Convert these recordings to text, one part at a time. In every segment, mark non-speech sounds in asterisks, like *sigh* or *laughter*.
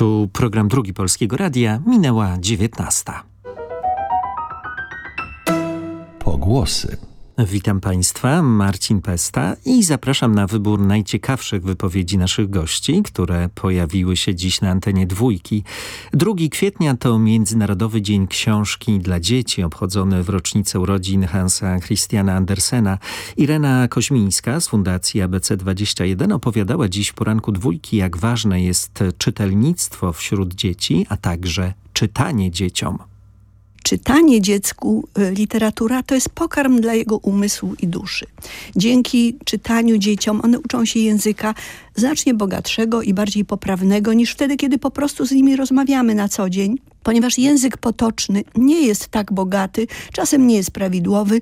Tu program Drugi Polskiego Radia. Minęła dziewiętnasta. Pogłosy. Witam Państwa, Marcin Pesta i zapraszam na wybór najciekawszych wypowiedzi naszych gości, które pojawiły się dziś na antenie dwójki. 2 kwietnia to Międzynarodowy Dzień Książki dla Dzieci, obchodzony w rocznicę urodzin Hansa Christiana Andersena. Irena Koźmińska z Fundacji ABC21 opowiadała dziś w poranku dwójki, jak ważne jest czytelnictwo wśród dzieci, a także czytanie dzieciom czytanie dziecku y, literatura to jest pokarm dla jego umysłu i duszy. Dzięki czytaniu dzieciom one uczą się języka znacznie bogatszego i bardziej poprawnego niż wtedy, kiedy po prostu z nimi rozmawiamy na co dzień ponieważ język potoczny nie jest tak bogaty, czasem nie jest prawidłowy,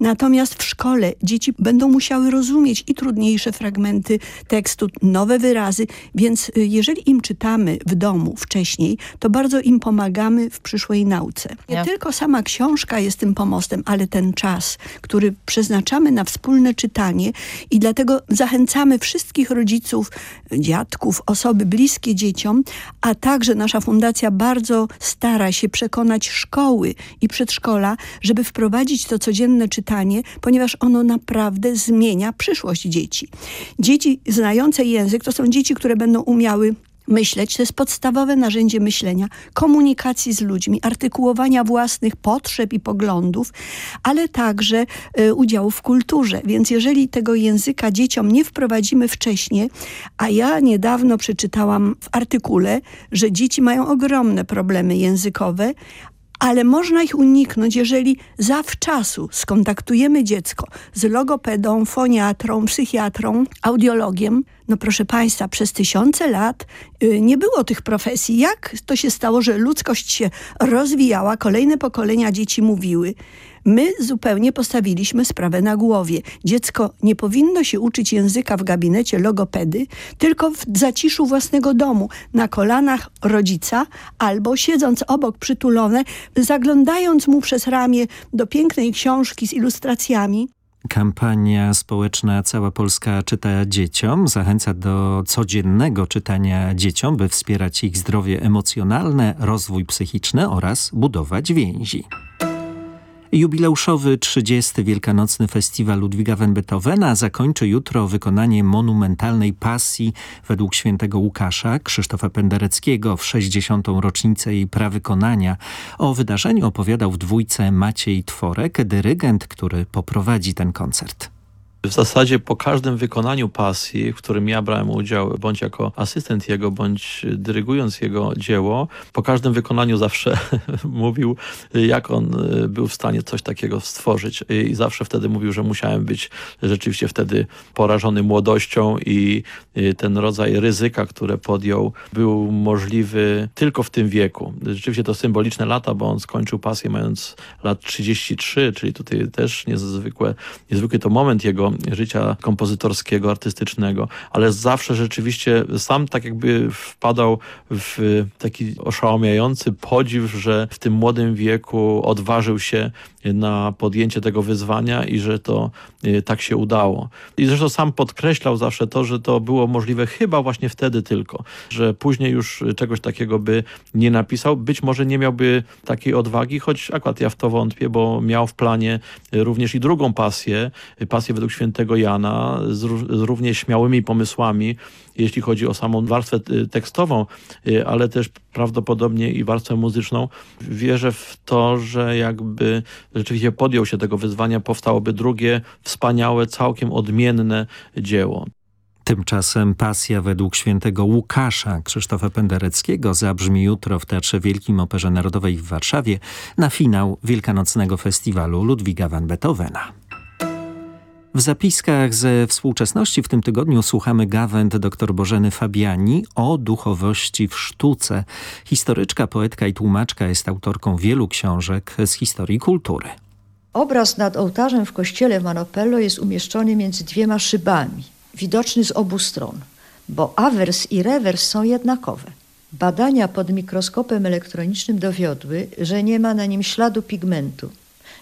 natomiast w szkole dzieci będą musiały rozumieć i trudniejsze fragmenty tekstu, nowe wyrazy, więc y, jeżeli im czytamy w domu wcześniej, to bardzo im pomagamy w przyszłej nauce. Nie tylko sama książka jest tym pomostem, ale ten czas, który przeznaczamy na wspólne czytanie i dlatego zachęcamy wszystkich rodziców, dziadków, osoby bliskie dzieciom, a także nasza fundacja bardzo stara się przekonać szkoły i przedszkola, żeby wprowadzić to codzienne czytanie, ponieważ ono naprawdę zmienia przyszłość dzieci. Dzieci znające język to są dzieci, które będą umiały myśleć, to jest podstawowe narzędzie myślenia, komunikacji z ludźmi, artykułowania własnych potrzeb i poglądów, ale także y, udziału w kulturze. Więc jeżeli tego języka dzieciom nie wprowadzimy wcześniej, a ja niedawno przeczytałam w artykule, że dzieci mają ogromne problemy językowe, ale można ich uniknąć, jeżeli zawczasu skontaktujemy dziecko z logopedą, foniatrą, psychiatrą, audiologiem. No proszę Państwa, przez tysiące lat yy, nie było tych profesji. Jak to się stało, że ludzkość się rozwijała, kolejne pokolenia dzieci mówiły, My zupełnie postawiliśmy sprawę na głowie. Dziecko nie powinno się uczyć języka w gabinecie logopedy, tylko w zaciszu własnego domu, na kolanach rodzica albo siedząc obok przytulone, zaglądając mu przez ramię do pięknej książki z ilustracjami. Kampania społeczna Cała Polska czyta dzieciom zachęca do codziennego czytania dzieciom, by wspierać ich zdrowie emocjonalne, rozwój psychiczny oraz budować więzi. Jubileuszowy 30. Wielkanocny Festiwal Ludwiga van Beethovena zakończy jutro wykonanie monumentalnej pasji według świętego Łukasza Krzysztofa Pendereckiego w 60. rocznicę jej prawykonania. O wydarzeniu opowiadał w dwójce Maciej Tworek, dyrygent, który poprowadzi ten koncert. W zasadzie po każdym wykonaniu pasji, w którym ja brałem udział, bądź jako asystent jego, bądź dyrygując jego dzieło, po każdym wykonaniu zawsze *laughs* mówił, jak on y, był w stanie coś takiego stworzyć. I zawsze wtedy mówił, że musiałem być rzeczywiście wtedy porażony młodością i y, ten rodzaj ryzyka, które podjął, był możliwy tylko w tym wieku. Rzeczywiście to symboliczne lata, bo on skończył pasję mając lat 33, czyli tutaj też niezwykłe, niezwykły to moment jego życia kompozytorskiego, artystycznego, ale zawsze rzeczywiście sam tak jakby wpadał w taki oszałamiający podziw, że w tym młodym wieku odważył się na podjęcie tego wyzwania i że to y, tak się udało. I zresztą sam podkreślał zawsze to, że to było możliwe chyba właśnie wtedy tylko, że później już czegoś takiego by nie napisał. Być może nie miałby takiej odwagi, choć akurat ja w to wątpię, bo miał w planie również i drugą pasję, pasję według świętego Jana z, równie śmiałymi pomysłami, jeśli chodzi o samą warstwę y, tekstową, y, ale też prawdopodobnie i warstwę muzyczną. Wierzę w to, że jakby rzeczywiście podjął się tego wyzwania, powstałoby drugie, wspaniałe, całkiem odmienne dzieło. Tymczasem pasja według świętego Łukasza Krzysztofa Pendereckiego zabrzmi jutro w Teatrze Wielkim Operze Narodowej w Warszawie na finał Wielkanocnego Festiwalu Ludwiga van Beethovena. W zapiskach ze współczesności w tym tygodniu słuchamy gawęd dr Bożeny Fabiani o duchowości w sztuce. Historyczka, poetka i tłumaczka jest autorką wielu książek z historii kultury. Obraz nad ołtarzem w kościele Manopello jest umieszczony między dwiema szybami, widoczny z obu stron, bo awers i rewers są jednakowe. Badania pod mikroskopem elektronicznym dowiodły, że nie ma na nim śladu pigmentu,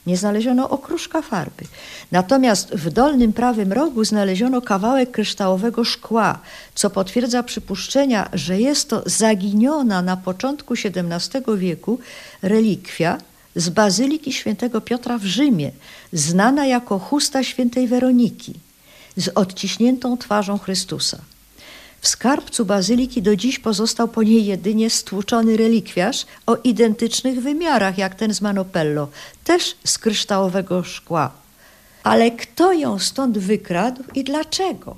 Nie znaleziono okruszka farby. Natomiast w dolnym prawym rogu znaleziono kawałek kryształowego szkła, co potwierdza przypuszczenia, że jest to zaginiona na początku XVII wieku relikwia z bazyliki świętego Piotra w Rzymie, znana jako chusta świętej Weroniki z odciśniętą twarzą Chrystusa. W skarbcu bazyliki do dziś pozostał po niej jedynie stłuczony relikwiarz o identycznych wymiarach jak ten z Manopello, też z kryształowego szkła. Ale kto ją stąd wykradł i dlaczego?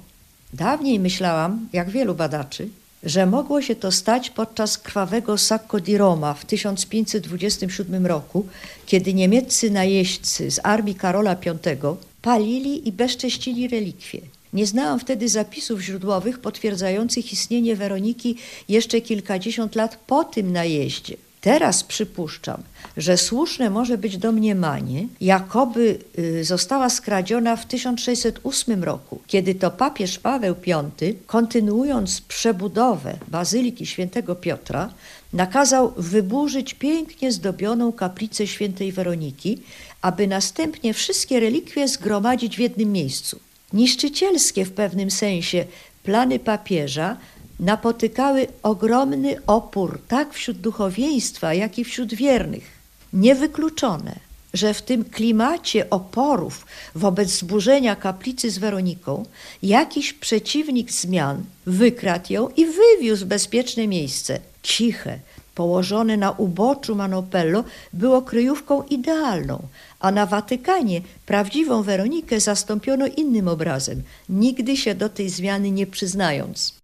Dawniej myślałam, jak wielu badaczy, że mogło się to stać podczas krwawego Sacco di Roma w 1527 roku, kiedy niemieccy najeźdźcy z armii Karola V palili i bezcześcili relikwie. Nie znałam wtedy zapisów źródłowych potwierdzających istnienie Weroniki jeszcze kilkadziesiąt lat po tym najeździe. Teraz przypuszczam, że słuszne może być domniemanie, jakoby y, została skradziona w 1608 roku, kiedy to papież Paweł V, kontynuując przebudowę Bazyliki Świętego Piotra, nakazał wyburzyć pięknie zdobioną kaplicę Świętej Weroniki, aby następnie wszystkie relikwie zgromadzić w jednym miejscu. Niszczycielskie w pewnym sensie plany papieża napotykały ogromny opór tak wśród duchowieństwa, jak i wśród wiernych. Niewykluczone, że w tym klimacie oporów wobec zburzenia kaplicy z Weroniką jakiś przeciwnik zmian wykradł ją i wywiózł w bezpieczne miejsce. Ciche, położone na uboczu Manopello, było kryjówką idealną, a na Watykanie prawdziwą Weronikę zastąpiono innym obrazem, nigdy się do tej zmiany nie przyznając.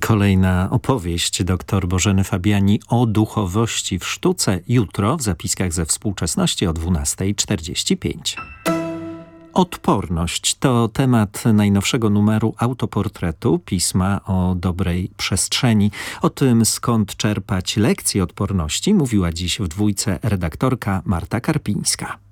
Kolejna opowieść dr Bożeny Fabiani o duchowości w sztuce jutro w zapiskach ze współczesności o 12.45. Odporność to temat najnowszego numeru autoportretu pisma o dobrej przestrzeni. O tym skąd czerpać lekcje odporności mówiła dziś w dwójce redaktorka Marta Karpińska.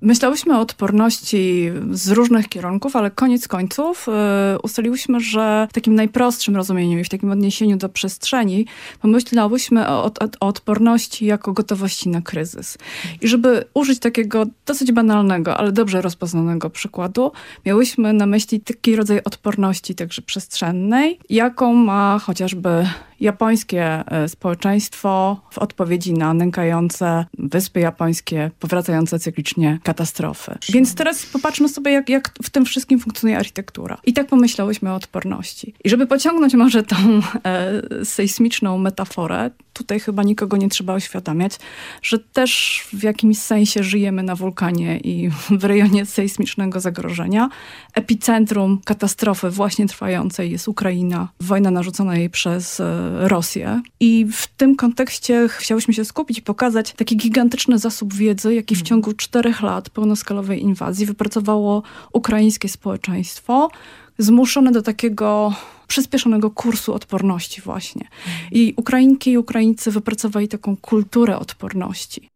Myślałyśmy o odporności z różnych kierunków, ale koniec końców yy, ustaliłyśmy, że w takim najprostszym rozumieniu i w takim odniesieniu do przestrzeni pomyślałyśmy o, o, o odporności jako gotowości na kryzys. I żeby użyć takiego dosyć banalnego, ale dobrze rozpoznanego przykładu, miałyśmy na myśli taki rodzaj odporności także przestrzennej, jaką ma chociażby japońskie e, społeczeństwo w odpowiedzi na nękające wyspy japońskie, powracające cyklicznie katastrofy. Więc teraz popatrzmy sobie, jak, jak w tym wszystkim funkcjonuje architektura. I tak pomyślałyśmy o odporności. I żeby pociągnąć może tą e, sejsmiczną metaforę, tutaj chyba nikogo nie trzeba oświadamiać, że też w jakimś sensie żyjemy na wulkanie i w rejonie sejsmicznego zagrożenia. Epicentrum katastrofy właśnie trwającej jest Ukraina, wojna narzucona jej przez e, Rosję. I w tym kontekście chciałyśmy się skupić i pokazać taki gigantyczny zasób wiedzy, jaki w mhm. ciągu czterech lat pełnoskalowej inwazji wypracowało ukraińskie społeczeństwo, zmuszone do takiego przyspieszonego kursu odporności właśnie. Mhm. I Ukrainki i Ukraińcy wypracowali taką kulturę odporności.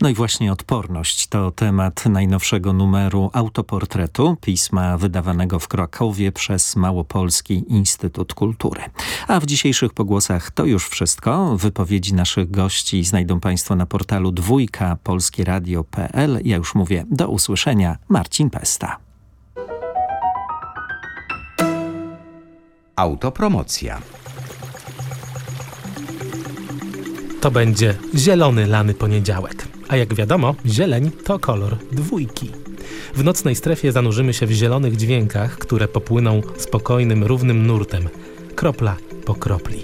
No i właśnie odporność to temat najnowszego numeru autoportretu pisma wydawanego w Krakowie przez Małopolski Instytut Kultury. A w dzisiejszych pogłosach to już wszystko. Wypowiedzi naszych gości znajdą Państwo na portalu dwójka polskieradio.pl. Ja już mówię do usłyszenia. Marcin Pesta. Autopromocja. To będzie zielony lany poniedziałek. A jak wiadomo, zieleń to kolor dwójki. W nocnej strefie zanurzymy się w zielonych dźwiękach, które popłyną spokojnym, równym nurtem, kropla po kropli.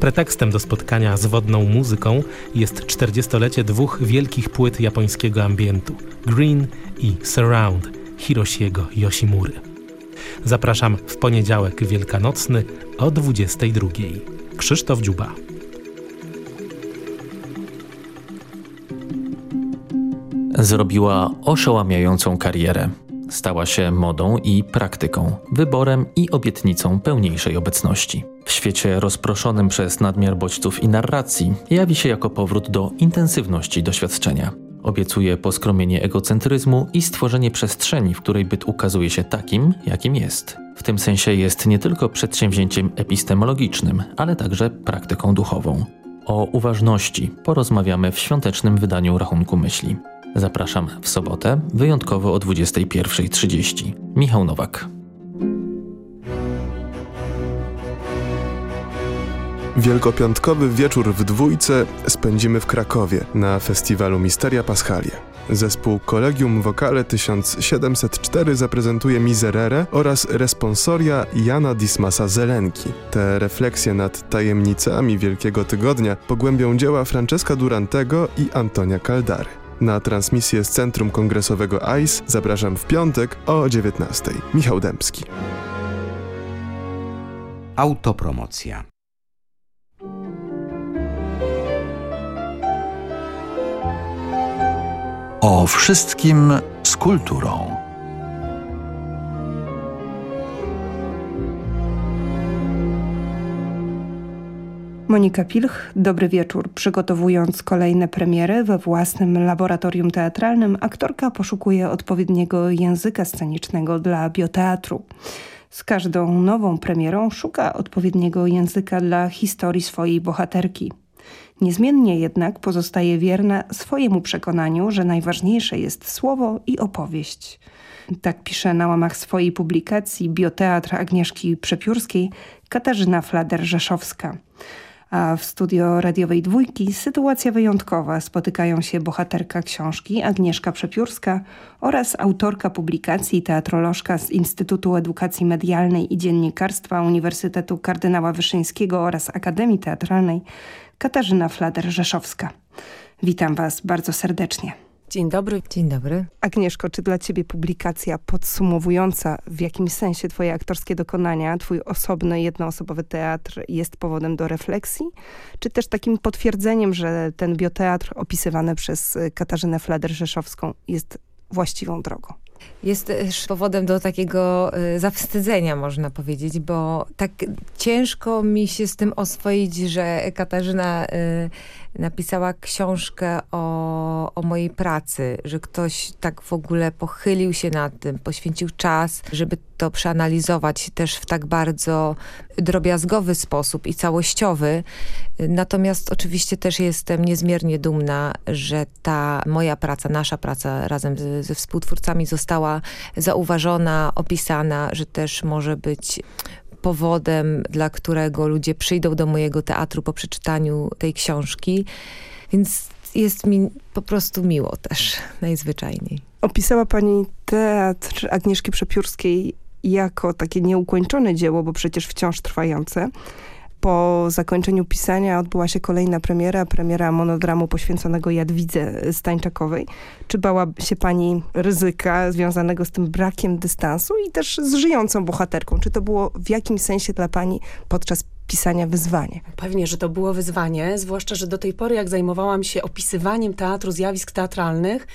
Pretekstem do spotkania z wodną muzyką jest 40-lecie dwóch wielkich płyt japońskiego ambientu Green i Surround Hiroshiego Yoshimury. Zapraszam w poniedziałek wielkanocny o 22. Krzysztof Dziuba. Zrobiła oszałamiającą karierę. Stała się modą i praktyką, wyborem i obietnicą pełniejszej obecności. W świecie rozproszonym przez nadmiar bodźców i narracji jawi się jako powrót do intensywności doświadczenia. Obiecuje poskromienie egocentryzmu i stworzenie przestrzeni, w której byt ukazuje się takim, jakim jest. W tym sensie jest nie tylko przedsięwzięciem epistemologicznym, ale także praktyką duchową. o uważności porozmawiamy w świątecznym wydaniu Rachunku Myśli. Zapraszam w sobotę, wyjątkowo o 21.30. Michał Nowak. Wielkopiątkowy wieczór w dwójce spędzimy w Krakowie na festiwalu Misteria Paschalie. Zespół Collegium Vocale 1704 zaprezentuje Miserere oraz responsoria Jana Dismasa Zelenki. Te refleksje nad tajemnicami Wielkiego Tygodnia pogłębią dzieła Francesca Durantego i Antonia Caldary. Na transmisję z Centrum Kongresowego ICE zapraszam w piątek o 19. Michał Dębski. Autopromocja. O wszystkim z kulturą. Monika Pilch, dobry wieczór. Przygotowując kolejne premiery we własnym laboratorium teatralnym, aktorka poszukuje odpowiedniego języka scenicznego dla bioteatru. Z każdą nową premierą szuka odpowiedniego języka dla historii swojej bohaterki. Niezmiennie jednak pozostaje wierna swojemu przekonaniu, że najważniejsze jest słowo i opowieść. Tak pisze na łamach swojej publikacji Bioteatr Agnieszki Przepiórskiej Katarzyna Flader-Rzeszowska. A w studio radiowej dwójki sytuacja wyjątkowa. Spotykają się bohaterka książki Agnieszka Przepiórska oraz autorka publikacji teatrolożka z Instytutu Edukacji Medialnej i Dziennikarstwa Uniwersytetu Kardynała Wyszyńskiego oraz Akademii Teatralnej Katarzyna Flader-Rzeszowska. Witam Was bardzo serdecznie. Dzień dobry. Dzień dobry. Agnieszko, czy dla ciebie publikacja podsumowująca w jakimś sensie twoje aktorskie dokonania, twój osobny, jednoosobowy teatr jest powodem do refleksji? Czy też takim potwierdzeniem, że ten bioteatr opisywany przez Katarzynę Flader-Rzeszowską jest właściwą drogą? Jest też powodem do takiego y, zawstydzenia, można powiedzieć, bo tak ciężko mi się z tym oswoić, że Katarzyna y, napisała książkę o, o mojej pracy, że ktoś tak w ogóle pochylił się nad tym, poświęcił czas, żeby to przeanalizować też w tak bardzo drobiazgowy sposób i całościowy. Natomiast oczywiście też jestem niezmiernie dumna, że ta moja praca, nasza praca razem ze, ze współtwórcami została zauważona, opisana, że też może być powodem, dla którego ludzie przyjdą do mojego teatru po przeczytaniu tej książki. Więc jest mi po prostu miło też, najzwyczajniej. Opisała pani teatr Agnieszki Przepiórskiej jako takie nieukończone dzieło, bo przecież wciąż trwające. Po zakończeniu pisania odbyła się kolejna premiera, premiera monodramu poświęconego Jadwidze Stańczakowej. Czy bała się pani ryzyka związanego z tym brakiem dystansu i też z żyjącą bohaterką? Czy to było w jakimś sensie dla pani podczas pisania wyzwanie? Pewnie, że to było wyzwanie, zwłaszcza, że do tej pory jak zajmowałam się opisywaniem teatru, zjawisk teatralnych,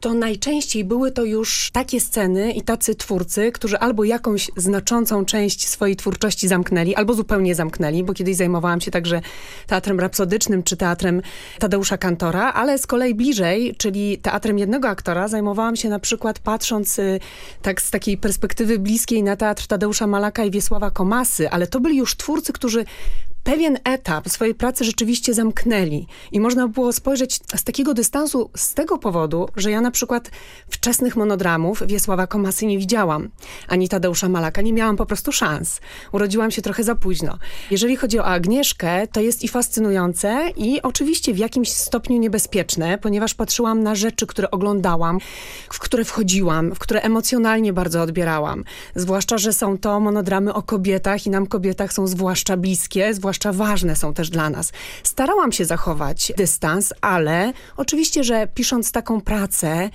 to najczęściej były to już takie sceny i tacy twórcy, którzy albo jakąś znaczącą część swojej twórczości zamknęli, albo zupełnie zamknęli, bo kiedyś zajmowałam się także teatrem rapsodycznym czy teatrem Tadeusza Kantora, ale z kolei bliżej, czyli teatrem jednego aktora, zajmowałam się na przykład patrząc y, tak z takiej perspektywy bliskiej na teatr Tadeusza Malaka i Wiesława Komasy, ale to byli już twórcy, którzy pewien etap swojej pracy rzeczywiście zamknęli. I można było spojrzeć z takiego dystansu z tego powodu, że ja na przykład wczesnych monodramów Wiesława Komasy nie widziałam, ani Tadeusza Malaka. Nie miałam po prostu szans. Urodziłam się trochę za późno. Jeżeli chodzi o Agnieszkę, to jest i fascynujące i oczywiście w jakimś stopniu niebezpieczne, ponieważ patrzyłam na rzeczy, które oglądałam, w które wchodziłam, w które emocjonalnie bardzo odbierałam. Zwłaszcza, że są to monodramy o kobietach i nam kobietach są zwłaszcza bliskie, zwłaszcza zwłaszcza ważne są też dla nas. Starałam się zachować dystans, ale oczywiście, że pisząc taką pracę,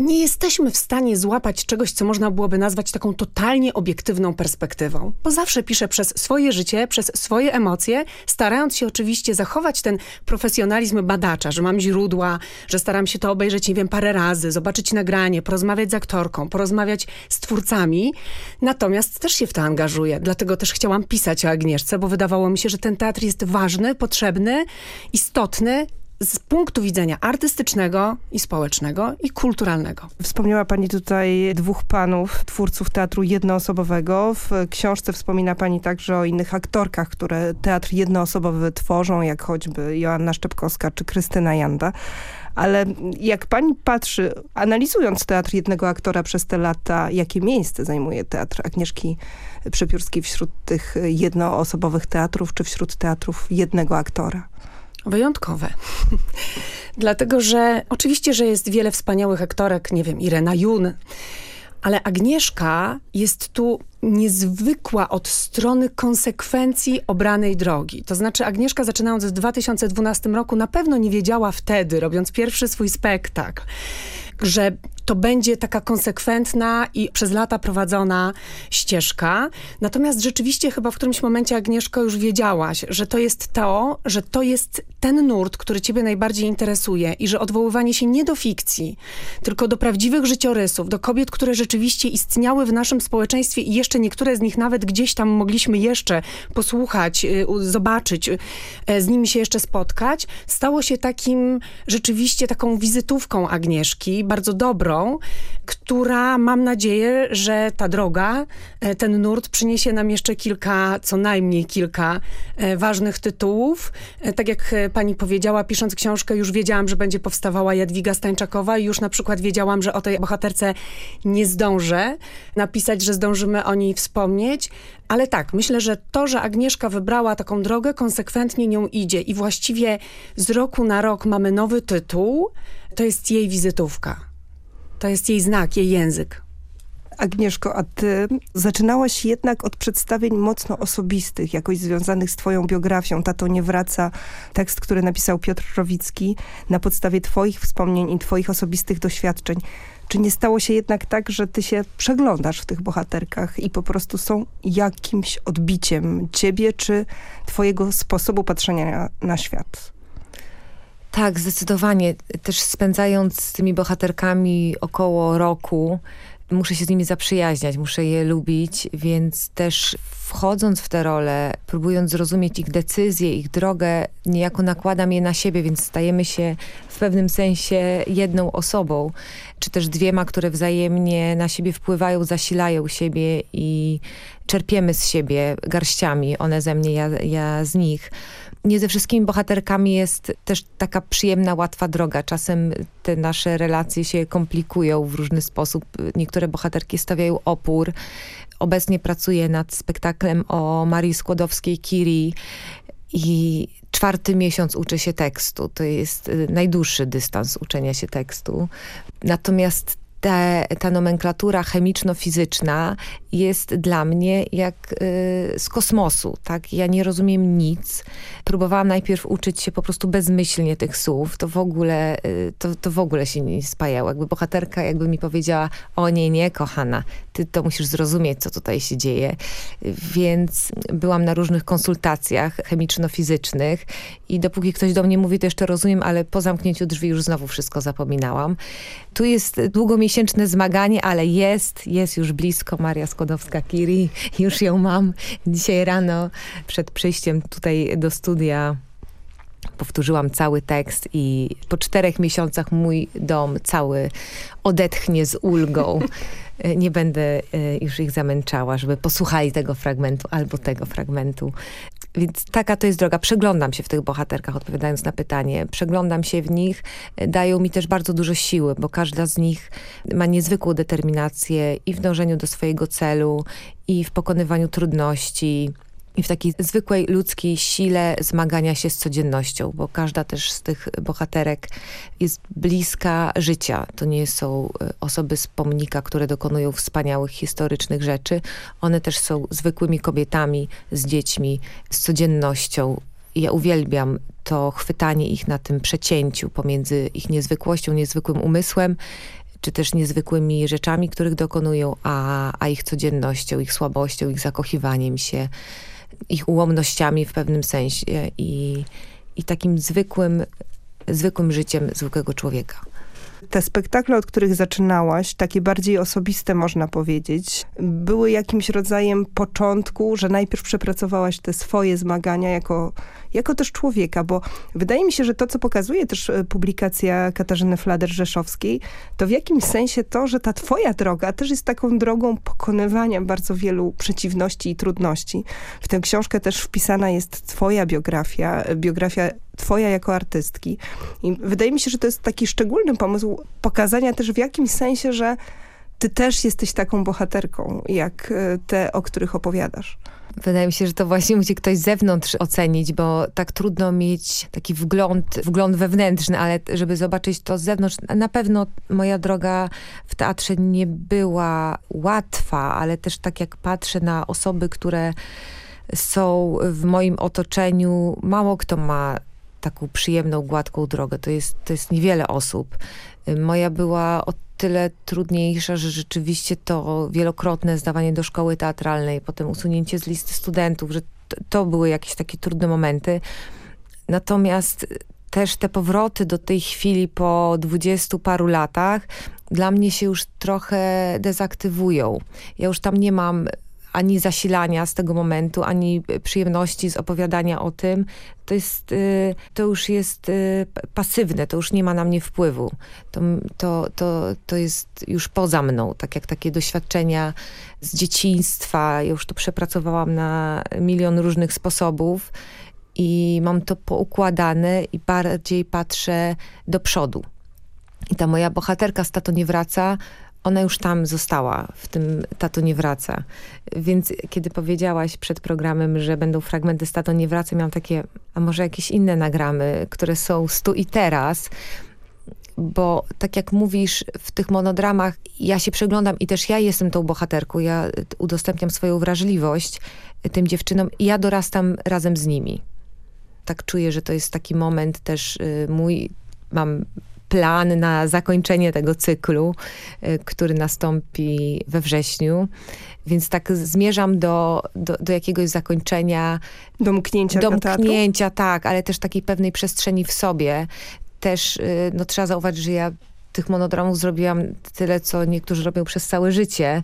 nie jesteśmy w stanie złapać czegoś, co można byłoby nazwać taką totalnie obiektywną perspektywą. Bo zawsze piszę przez swoje życie, przez swoje emocje, starając się oczywiście zachować ten profesjonalizm badacza, że mam źródła, że staram się to obejrzeć, nie wiem, parę razy, zobaczyć nagranie, porozmawiać z aktorką, porozmawiać z twórcami. Natomiast też się w to angażuję. Dlatego też chciałam pisać o Agnieszce, bo wydawało mi się, że ten teatr jest ważny, potrzebny, istotny, z punktu widzenia artystycznego i społecznego i kulturalnego. Wspomniała pani tutaj dwóch panów, twórców teatru jednoosobowego. W książce wspomina pani także o innych aktorkach, które teatr jednoosobowy tworzą, jak choćby Joanna Szczepkowska czy Krystyna Janda. Ale jak pani patrzy, analizując teatr jednego aktora przez te lata, jakie miejsce zajmuje teatr Agnieszki Przepiórskiej wśród tych jednoosobowych teatrów, czy wśród teatrów jednego aktora? Wyjątkowe. *laughs* Dlatego, że oczywiście, że jest wiele wspaniałych aktorek, nie wiem, Irena Jun, ale Agnieszka jest tu niezwykła od strony konsekwencji obranej drogi. To znaczy Agnieszka zaczynając w 2012 roku na pewno nie wiedziała wtedy, robiąc pierwszy swój spektakl, że to będzie taka konsekwentna i przez lata prowadzona ścieżka. Natomiast rzeczywiście chyba w którymś momencie Agnieszko już wiedziałaś, że to jest to, że to jest ten nurt, który ciebie najbardziej interesuje i że odwoływanie się nie do fikcji, tylko do prawdziwych życiorysów, do kobiet, które rzeczywiście istniały w naszym społeczeństwie i jeszcze niektóre z nich nawet gdzieś tam mogliśmy jeszcze posłuchać, y, zobaczyć, y, z nimi się jeszcze spotkać, stało się takim rzeczywiście taką wizytówką Agnieszki, bardzo dobrą, która mam nadzieję, że ta droga, e, ten nurt przyniesie nam jeszcze kilka, co najmniej kilka e, ważnych tytułów. E, tak jak pani powiedziała, pisząc książkę, już wiedziałam, że będzie powstawała Jadwiga Stańczakowa i już na przykład wiedziałam, że o tej bohaterce nie zdążę napisać, że zdążymy o niej wspomnieć. Ale tak, myślę, że to, że Agnieszka wybrała taką drogę, konsekwentnie nią idzie i właściwie z roku na rok mamy nowy tytuł, to jest jej wizytówka. To jest jej znak, jej język. Agnieszko, a ty zaczynałaś jednak od przedstawień mocno osobistych, jakoś związanych z twoją biografią. Tato nie wraca, tekst, który napisał Piotr Rowicki na podstawie twoich wspomnień i twoich osobistych doświadczeń. Czy nie stało się jednak tak, że ty się przeglądasz w tych bohaterkach i po prostu są jakimś odbiciem ciebie, czy twojego sposobu patrzenia na, świat? Tak, zdecydowanie. Też spędzając z tymi bohaterkami około roku, muszę się z nimi zaprzyjaźniać, muszę je lubić, więc też wchodząc w te role, próbując zrozumieć ich decyzje, ich drogę, niejako nakładam je na siebie, więc stajemy się w pewnym sensie jedną osobą, czy też dwiema, które wzajemnie na siebie wpływają, zasilają siebie i czerpiemy z siebie garściami, one ze mnie, ja, ja z nich nie ze wszystkimi bohaterkami jest też taka przyjemna, łatwa droga. Czasem te nasze relacje się komplikują w różny sposób. Niektóre bohaterki stawiają opór. Obecnie pracuję nad spektaklem o Marii Skłodowskiej-Curie i czwarty miesiąc uczę się tekstu. To jest y, najdłuższy dystans uczenia się tekstu. Natomiast te, ta nomenklatura chemiczno-fizyczna jest dla mnie jak y, z kosmosu. Tak? Ja nie rozumiem nic. Próbowałam najpierw uczyć się po prostu bezmyślnie tych słów. To w ogóle, y, to, to w ogóle się nie spajało. Jakby bohaterka jakby mi powiedziała, o nie, nie, kochana, ty to musisz zrozumieć, co tutaj się dzieje. Więc byłam na różnych konsultacjach chemiczno-fizycznych i dopóki ktoś do mnie mówi, to jeszcze rozumiem, ale po zamknięciu drzwi już znowu wszystko zapominałam. Tu jest długomiesięczne zmaganie, ale jest, jest już blisko Maria Skłodowska-Curie. Już ją mam. Dzisiaj rano przed przyjściem tutaj do studia powtórzyłam cały tekst i po czterech miesiącach mój dom cały odetchnie z ulgą. *laughs* Nie będę e, już ich zamęczała, żeby posłuchali tego fragmentu albo tego fragmentu. Więc taka to jest droga. Przeglądam się w tych bohaterkach, odpowiadając na pytanie. Przeglądam się w nich. Dają mi też bardzo dużo siły, bo każda z nich ma niezwykłą determinację i w dążeniu do swojego celu, i w pokonywaniu trudności, i w takiej zwykłej ludzkiej sile zmagania się z codziennością, bo każda też z tych bohaterek jest bliska życia. To nie są e, osoby z pomnika, które dokonują wspaniałych, historycznych rzeczy. One też są zwykłymi kobietami z dziećmi, z codziennością. Ja uwielbiam to chwytanie ich na tym przecięciu pomiędzy ich niezwykłością, niezwykłym umysłem, czy też niezwykłymi rzeczami, których dokonują, a, a ich codziennością, ich słabością, ich zakochiwaniem się ich ułomnościami w pewnym sensie i, i takim zwykłym, zwykłym życiem zwykłego człowieka. Te spektakle, od których zaczynałaś, takie bardziej osobiste można powiedzieć, były jakimś rodzajem początku, że najpierw przepracowałaś te swoje zmagania jako, jako też człowieka, bo wydaje mi się, że to, co pokazuje też e, publikacja Katarzyny Flader-Rzeszowskiej, to w jakimś sensie to, że ta twoja droga też jest taką drogą pokonywania bardzo wielu przeciwności i trudności. W tę książkę też wpisana jest twoja biografia, e, biografia twoja jako artystki. I wydaje mi się, że to jest taki szczególny pomysł pokazania też w jakimś sensie, że ty też jesteś taką bohaterką, jak e, te, o których opowiadasz. Wydaje mi się, że to właśnie musi ktoś z zewnątrz ocenić, bo tak trudno mieć taki wgląd, wgląd wewnętrzny, ale żeby zobaczyć to z zewnątrz, na pewno moja droga w teatrze nie była łatwa, ale też tak jak patrzę na osoby, które są w moim otoczeniu, mało kto ma taką przyjemną, gładką drogę. To jest, to jest niewiele osób. Moja była o tyle trudniejsza, że rzeczywiście to wielokrotne zdawanie do szkoły teatralnej, potem usunięcie z listy studentów, że to, były jakieś takie trudne momenty. Natomiast też te powroty do tej chwili po dwudziestu paru latach dla mnie się już trochę dezaktywują. Ja już tam nie mam ani zasilania z tego momentu, ani przyjemności z opowiadania o tym. To, jest, y, to już jest y, pasywne, to już nie ma na mnie wpływu. To, to, to, to jest już poza mną, tak jak takie doświadczenia z dzieciństwa. Ja już to przepracowałam na milion różnych sposobów i mam to poukładane i bardziej patrzę do przodu. I ta moja bohaterka z Tato nie wraca, ona już tam została, w tym Tato nie wraca. Więc kiedy powiedziałaś przed programem, że będą fragmenty z Tato nie wraca, miałam takie, a może jakieś inne nagramy, które są stu i teraz, bo tak jak mówisz w tych monodramach, ja się przeglądam i też ja jestem tą bohaterką, ja udostępniam swoją wrażliwość tym dziewczynom i ja dorastam razem z nimi. Tak czuję, że to jest taki moment też y, mój, mam plan na zakończenie tego cyklu, y, który nastąpi we wrześniu. Więc tak zmierzam do, do, do jakiegoś zakończenia. Domknięcia Domknięcia, tak, ale też takiej pewnej przestrzeni w sobie. Też y, no, trzeba zauważyć, że ja tych monodramów zrobiłam tyle, co niektórzy robią przez całe życie.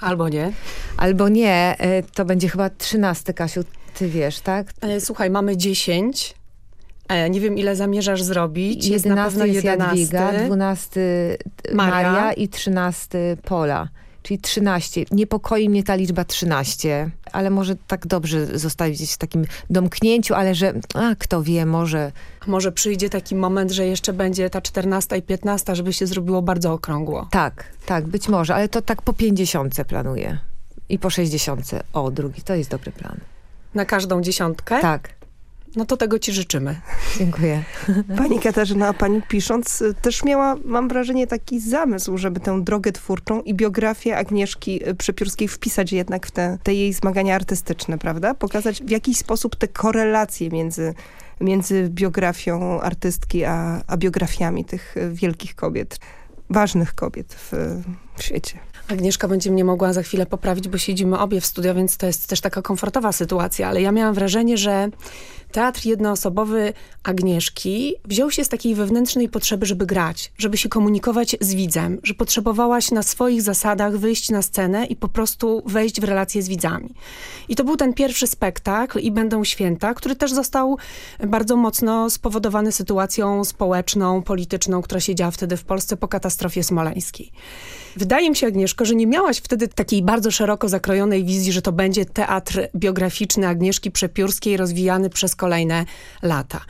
Albo nie. Albo nie. Y, to będzie chyba trzynasty, Kasiu, ty wiesz, tak? Słuchaj, mamy dziesięć. E, nie wiem, ile zamierzasz zrobić. Jest na pewno jest Jadwiga, 12 Maria. Maria i 13 Pola. Czyli 13. Niepokoi mnie ta liczba 13, ale może tak dobrze zostawić w takim domknięciu, ale że a, kto wie, może... Może przyjdzie taki moment, że jeszcze będzie ta 14 i 15, żeby się zrobiło bardzo okrągło. Tak, tak, być może, ale to tak po 50 planuję. I po 60. O, drugi, to jest dobry plan. Na każdą dziesiątkę? Tak. No to tego ci życzymy. Dziękuję. Pani Katarzyna, pani pisząc y, też miała, mam wrażenie, taki zamysł, żeby tę drogę twórczą i biografię Agnieszki y, Przepiórskiej wpisać jednak w te, te jej zmagania artystyczne, prawda? Pokazać w jakiś sposób te korelacje między między biografią artystki a, a biografiami tych y, wielkich kobiet, ważnych kobiet w, w świecie. Agnieszka będzie mnie mogła za chwilę poprawić, bo siedzimy obie w studio, więc to jest też taka komfortowa sytuacja, ale ja miałam wrażenie, że teatr jednoosobowy Agnieszki wziął się z takiej wewnętrznej potrzeby, żeby grać, żeby się komunikować z widzem, że potrzebowałaś na swoich zasadach wyjść na scenę i po prostu wejść w relacje z widzami. I to był ten pierwszy spektakl i Będą Święta, który też został bardzo mocno spowodowany sytuacją społeczną, polityczną, która się działa wtedy w Polsce po katastrofie smoleńskiej. Wydaje mi się, Agnieszko, że nie miałaś wtedy takiej bardzo szeroko zakrojonej wizji, że to będzie teatr biograficzny Agnieszki Przepiórskiej rozwijany przez kolejne lata.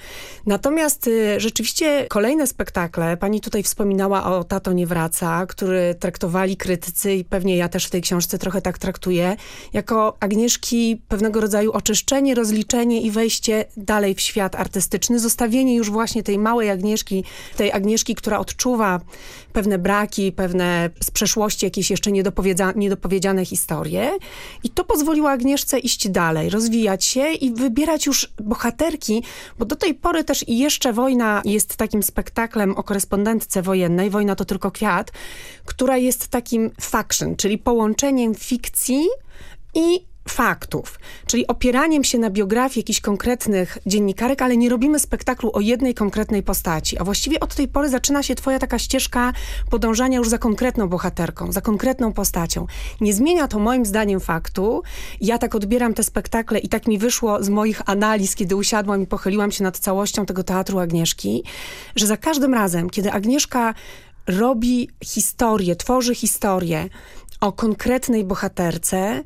Natomiast y, rzeczywiście kolejne spektakle, pani tutaj wspominała o Tato nie wraca, który traktowali krytycy i pewnie ja też w tej książce trochę tak traktuję, jako Agnieszki pewnego rodzaju oczyszczenie, rozliczenie i wejście dalej w świat artystyczny, zostawienie już właśnie tej małej Agnieszki, tej Agnieszki, która odczuwa pewne braki, pewne z przeszłości jakieś jeszcze niedopowiedziane historie. I to pozwoliło Agnieszce iść dalej, rozwijać się i wybierać już bohaterki, bo do tej pory też i jeszcze Wojna jest takim spektaklem o korespondentce wojennej, Wojna to tylko kwiat, która jest takim faction, czyli połączeniem fikcji i faktów, czyli opieraniem się na biografii jakichś konkretnych dziennikarek, ale nie robimy spektaklu o jednej konkretnej postaci. A właściwie od tej pory zaczyna się twoja taka ścieżka podążania już za konkretną bohaterką, za konkretną postacią. Nie zmienia to moim zdaniem faktu. Ja tak odbieram te spektakle i tak mi wyszło z moich analiz, kiedy usiadłam i pochyliłam się nad całością tego teatru Agnieszki, że za każdym razem, kiedy Agnieszka robi historię, tworzy historię o konkretnej bohaterce,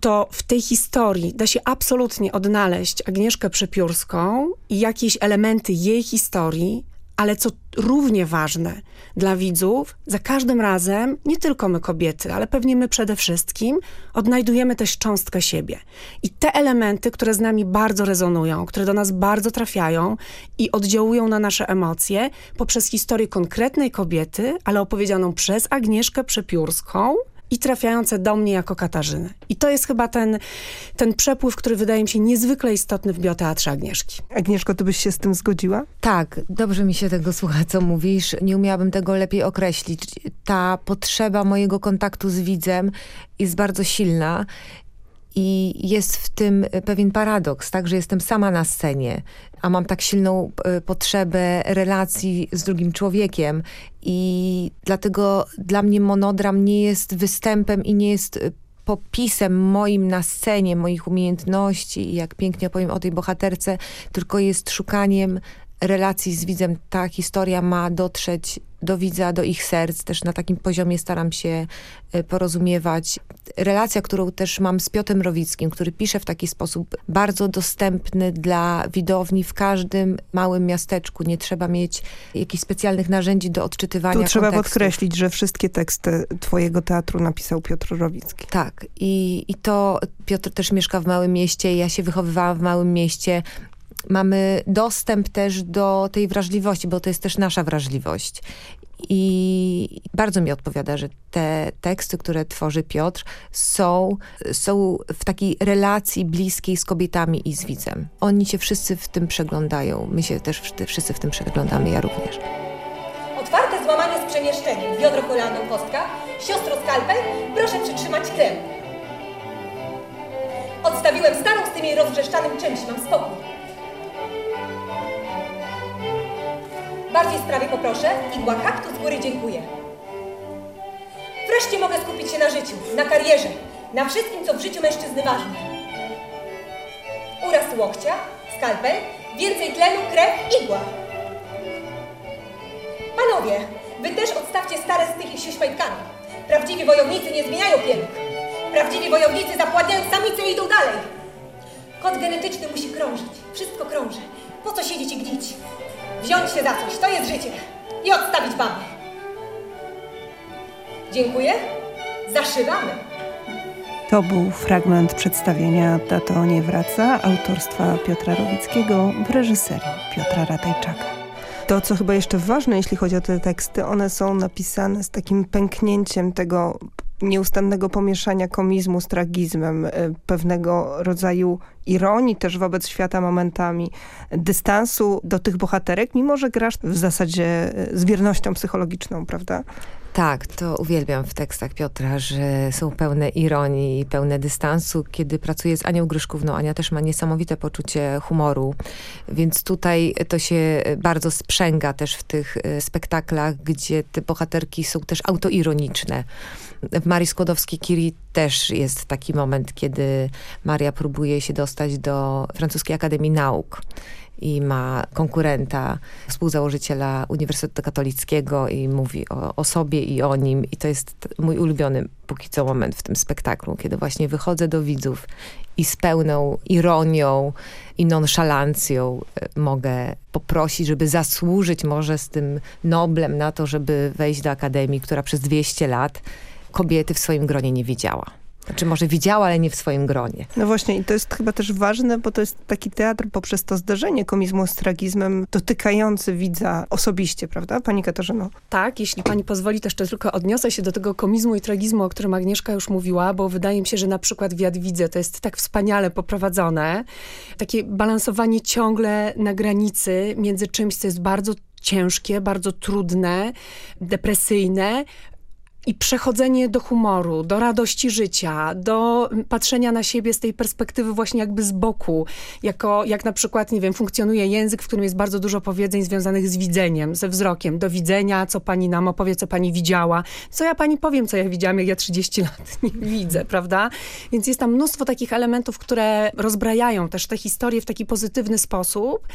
to w tej historii da się absolutnie odnaleźć Agnieszkę Przepiórską i jakieś elementy jej historii, ale co równie ważne dla widzów, za każdym razem, nie tylko my kobiety, ale pewnie my przede wszystkim, odnajdujemy też cząstkę siebie. I te elementy, które z nami bardzo rezonują, które do nas bardzo trafiają i oddziałują na nasze emocje, poprzez historię konkretnej kobiety, ale opowiedzianą przez Agnieszkę Przepiórską, i trafiające do mnie jako Katarzynę. I to jest chyba ten, ten przepływ, który wydaje mi się niezwykle istotny w bioteatrze Agnieszki. Agnieszko, ty byś się z tym zgodziła? Tak, dobrze mi się tego słucha, co mówisz. Nie umiałabym tego lepiej określić. Ta potrzeba mojego kontaktu z widzem jest bardzo silna i jest w tym pewien paradoks, tak, że jestem sama na scenie, a mam tak silną y, potrzebę relacji z drugim człowiekiem i dlatego dla mnie monodram nie jest występem i nie jest y, popisem moim na scenie, moich umiejętności i jak pięknie opowiem o tej bohaterce, tylko jest szukaniem relacji z widzem. Ta historia ma dotrzeć do widza, do ich serc. Też na takim poziomie staram się e, porozumiewać. Relacja, którą też mam z Piotrem Rowickim, który pisze w taki sposób bardzo dostępny dla widowni w każdym małym miasteczku. Nie trzeba mieć jakichś specjalnych narzędzi do odczytywania Tu trzeba kontekstu. podkreślić, że wszystkie teksty twojego teatru napisał Piotr Rowicki. Tak. I, I to Piotr też mieszka w małym mieście. Ja się wychowywałam w małym mieście mamy dostęp też do tej wrażliwości, bo to jest też nasza wrażliwość. I bardzo mi odpowiada, że te teksty, które tworzy Piotr, są, są w takiej relacji bliskiej z kobietami i z widzem. Oni się wszyscy w tym przeglądają. My się też wszyscy w tym przeglądamy, ja również. Otwarte złamanie z przemieszczeniem. Biodro, kolano, kostka. Siostro, skalpel. Proszę przytrzymać krem. Odstawiłem starą z tym jej rozwrzeszczanym czymś. Mam spokój. Bardziej sprawie poproszę. Igła kaktus z góry dziękuję. Wreszcie mogę skupić się na życiu, na karierze, na wszystkim, co w życiu mężczyzny ważne. Uraz łokcia, skalpel, więcej tlenu, krew, igła. Panowie, wy też odstawcie stare z siuśmajtkami. Prawdziwi wojownicy nie zmieniają pieluch. Prawdziwi wojownicy zapładniają samice i idą dalej. Kod genetyczny musi krążyć. Wszystko krąży. Po co siedzieć i gnić? Wziąć się za coś, to jest życie. I odstawić baby. Dziękuję. Zaszywamy. To był fragment przedstawienia Tato nie wraca autorstwa Piotra Rowickiego w reżyserii Piotra Ratajczaka. To, co chyba jeszcze ważne, jeśli chodzi o te teksty, one są napisane z takim pęknięciem tego nieustannego pomieszania komizmu z tragizmem, e, pewnego rodzaju ironii też wobec świata momentami, dystansu do tych bohaterek, mimo że grasz w zasadzie e, z wiernością psychologiczną, prawda? Tak, to uwielbiam w tekstach Piotra, że są pełne ironii i pełne dystansu. Kiedy pracuję z Anią Gryszkówną, Ania też ma niesamowite poczucie humoru, więc tutaj to się bardzo sprzęga też w tych e, spektaklach, gdzie te bohaterki są też autoironiczne. W Marii Skłodowskiej-Curie też jest taki moment, kiedy Maria próbuje się dostać do Francuskiej Akademii Nauk i ma konkurenta, współzałożyciela Uniwersytetu Katolickiego i mówi o, o, sobie i o nim. I to jest mój ulubiony póki co moment w tym spektaklu, kiedy właśnie wychodzę do widzów i z pełną ironią i nonszalancją e, mogę poprosić, żeby zasłużyć może z tym noblem na to, żeby wejść do Akademii, która przez 200 lat kobiety w swoim gronie nie widziała. Znaczy może widziała, ale nie w swoim gronie. No właśnie i to jest chyba też ważne, bo to jest taki teatr poprzez to zderzenie komizmu z tragizmem dotykający widza osobiście, prawda Pani Katarzyno? Tak, jeśli Pani pozwoli też tylko odniosę się do tego komizmu i tragizmu, o którym Agnieszka już mówiła, bo wydaje mi się, że na przykład w Jadwidze to jest tak wspaniale poprowadzone. Takie balansowanie ciągle na granicy między czymś, co jest bardzo ciężkie, bardzo trudne, depresyjne, i przechodzenie do humoru, do radości życia, do patrzenia na siebie z tej perspektywy właśnie jakby z boku, jako jak na przykład, nie wiem, funkcjonuje język, w którym jest bardzo dużo powiedzeń związanych z widzeniem, ze wzrokiem, do widzenia, co pani nam opowie, co pani widziała, co ja pani powiem, co ja widziałam, jak ja 30 lat *laughs* nie widzę, prawda? Więc jest tam mnóstwo takich elementów, które rozbrajają też te historie w taki pozytywny sposób,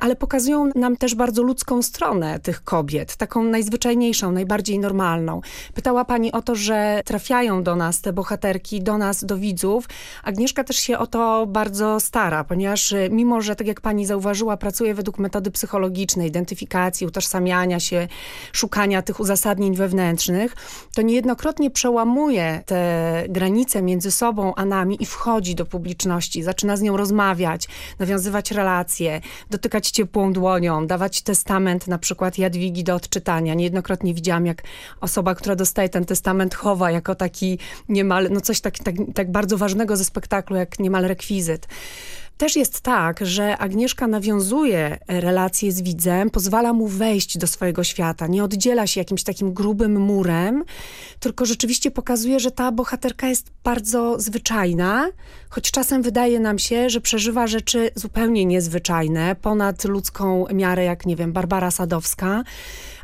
ale pokazują nam też bardzo ludzką stronę tych kobiet, taką najzwyczajniejszą, najbardziej normalną. Pytała pani o to, że trafiają do nas te bohaterki, do nas, do widzów. Agnieszka też się o to bardzo stara, ponieważ y, mimo, że tak jak pani zauważyła, pracuje według metody psychologicznej, identyfikacji, utożsamiania się, szukania tych uzasadnień wewnętrznych, to niejednokrotnie przełamuje te granice między sobą a nami i wchodzi do publiczności, zaczyna z nią rozmawiać, nawiązywać relacje, dotykać ciepłą dłonią, dawać testament na przykład Jadwigi do odczytania. Niejednokrotnie widziałam, jak osoba, która dostaje ten testament, chowa jako taki niemal, no coś tak, tak, tak bardzo ważnego ze spektaklu, jak niemal rekwizyt. Też jest tak, że Agnieszka nawiązuje relacje z widzem, pozwala mu wejść do swojego świata, nie oddziela się jakimś takim grubym murem, tylko rzeczywiście pokazuje, że ta bohaterka jest bardzo zwyczajna, choć czasem wydaje nam się, że przeżywa rzeczy zupełnie niezwyczajne, ponad ludzką miarę, jak nie wiem, Barbara Sadowska,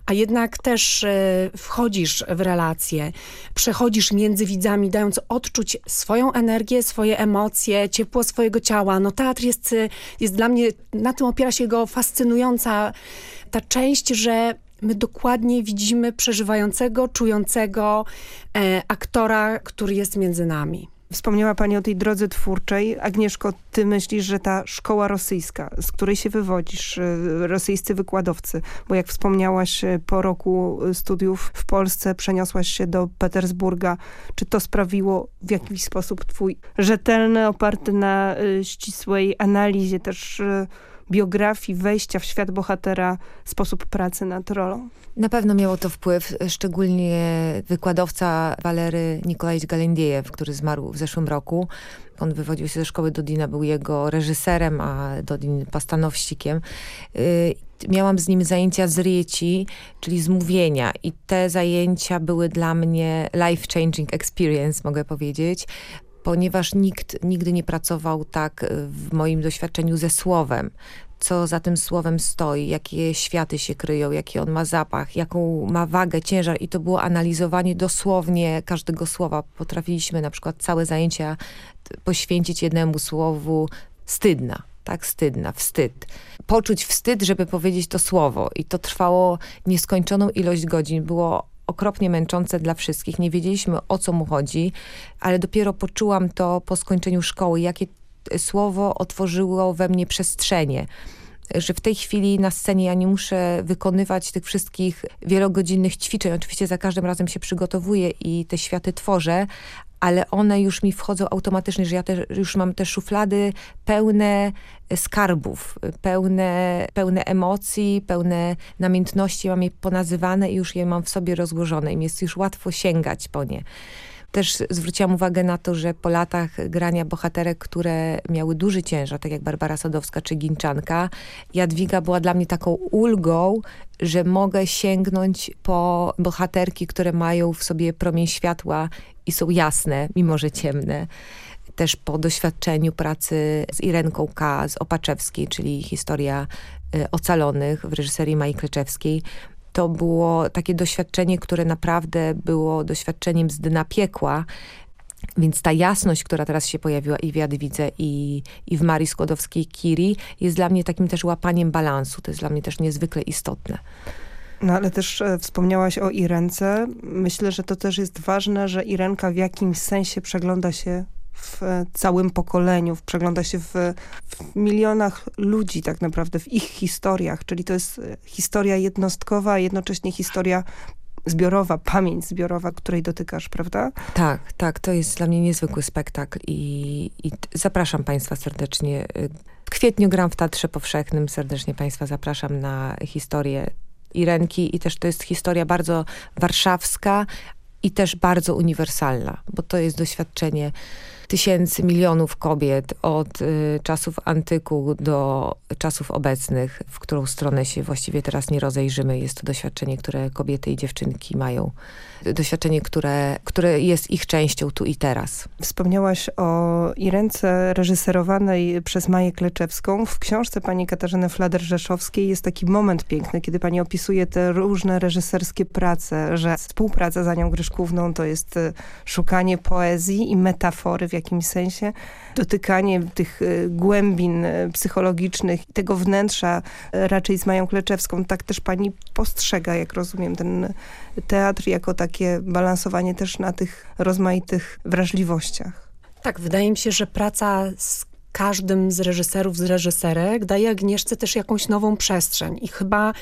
a jednak też e, wchodzisz w relacje, przechodzisz między widzami, dając odczuć swoją energię, swoje emocje, ciepło swojego ciała. No teatr jest, e, jest dla mnie, na tym opiera się jego fascynująca ta część, że my dokładnie widzimy przeżywającego, czującego e, aktora, który jest między nami. Wspomniała Pani o tej drodze twórczej. Agnieszko, Ty myślisz, że ta szkoła rosyjska, z której się wywodzisz, y, rosyjscy wykładowcy, bo jak wspomniałaś, y, po roku studiów w Polsce przeniosłaś się do Petersburga. Czy to sprawiło w jakiś sposób Twój rzetelny, oparty na y, ścisłej analizie też biografii, wejścia w świat bohatera, sposób pracy nad rolą? Na pewno miało to wpływ, szczególnie wykładowca Walery Nikolajewicz Galendiejew, który zmarł w zeszłym roku. On wywodził się ze szkoły Dodina, był jego reżyserem, a Dodin pastanowścikiem. Y, miałam z nim zajęcia z rieci, czyli z mówienia i te zajęcia były dla mnie life-changing experience, mogę powiedzieć, ponieważ nikt nigdy nie pracował tak w moim doświadczeniu ze słowem co za tym słowem stoi, jakie światy się kryją, jaki on ma zapach, jaką ma wagę, ciężar i to było analizowanie dosłownie każdego słowa. Potrafiliśmy na przykład całe zajęcia poświęcić jednemu słowu stydna, tak, stydna, wstyd. Poczuć wstyd, żeby powiedzieć to słowo i to trwało nieskończoną ilość godzin. Było okropnie męczące dla wszystkich. Nie wiedzieliśmy o co mu chodzi, ale dopiero poczułam to po skończeniu szkoły, jakie słowo otworzyło we mnie przestrzenie że w tej chwili na scenie ja nie muszę wykonywać tych wszystkich wielogodzinnych ćwiczeń. Oczywiście za każdym razem się przygotowuję i te światy tworzę, ale one już mi wchodzą automatycznie, że ja też już mam te szuflady pełne skarbów, pełne, pełne emocji, pełne namiętności, mam je ponazywane i już je mam w sobie rozłożone i mi jest już łatwo sięgać po nie. Też zwróciłam uwagę na to, że po latach grania bohaterek, które miały duży ciężar, tak jak Barbara Sadowska czy Ginczanka, Jadwiga była dla mnie taką ulgą, że mogę sięgnąć po bohaterki, które mają w sobie promień światła i są jasne, mimo że ciemne też po doświadczeniu pracy z Irenką K. z Opaczewskiej, czyli historia y, Ocalonych w reżyserii Mai Kleczewskiej, to było takie doświadczenie, które naprawdę było doświadczeniem z dna piekła, więc ta jasność, która teraz się pojawiła i w Jadwidze, i, i w Marii Skłodowskiej-Kiri jest dla mnie takim też łapaniem balansu. To jest dla mnie też niezwykle istotne. No ale też e, wspomniałaś o Irence. Myślę, że to też jest ważne, że Irenka w jakimś sensie przegląda się w całym pokoleniu, przegląda się w, w, milionach ludzi tak naprawdę, w ich historiach, czyli to jest e, historia jednostkowa, a jednocześnie historia zbiorowa, pamięć zbiorowa, której dotykasz, prawda? Tak, tak, to jest dla mnie niezwykły spektakl i, i zapraszam Państwa serdecznie. W kwietniu gram w Teatrze Powszechnym, serdecznie Państwa zapraszam na historię Irenki i też to jest historia bardzo warszawska i też bardzo uniwersalna, bo to jest doświadczenie tysięcy, milionów kobiet od y, czasów antyku do czasów obecnych, w którą stronę się właściwie teraz nie rozejrzymy. Jest to doświadczenie, które kobiety i dziewczynki mają. Doświadczenie, które, które jest ich częścią tu i teraz. Wspomniałaś o Irence reżyserowanej przez Maję Kleczewską. W książce pani Katarzyny Flader-Rzeszowskiej jest taki moment piękny, kiedy pani opisuje te różne reżyserskie prace, że współpraca za nią Gryszkówną to jest y, szukanie poezji i metafory w jakimś sensie, dotykanie tych y, głębin y, psychologicznych, tego wnętrza raczej z Mają Kleczewską. Tak też pani postrzega, jak rozumiem, ten teatr jako takie balansowanie też na tych rozmaitych wrażliwościach. Tak, wydaje mi się, że praca z każdym z reżyserów, z reżyserek daje Agnieszce też jakąś nową przestrzeń. I chyba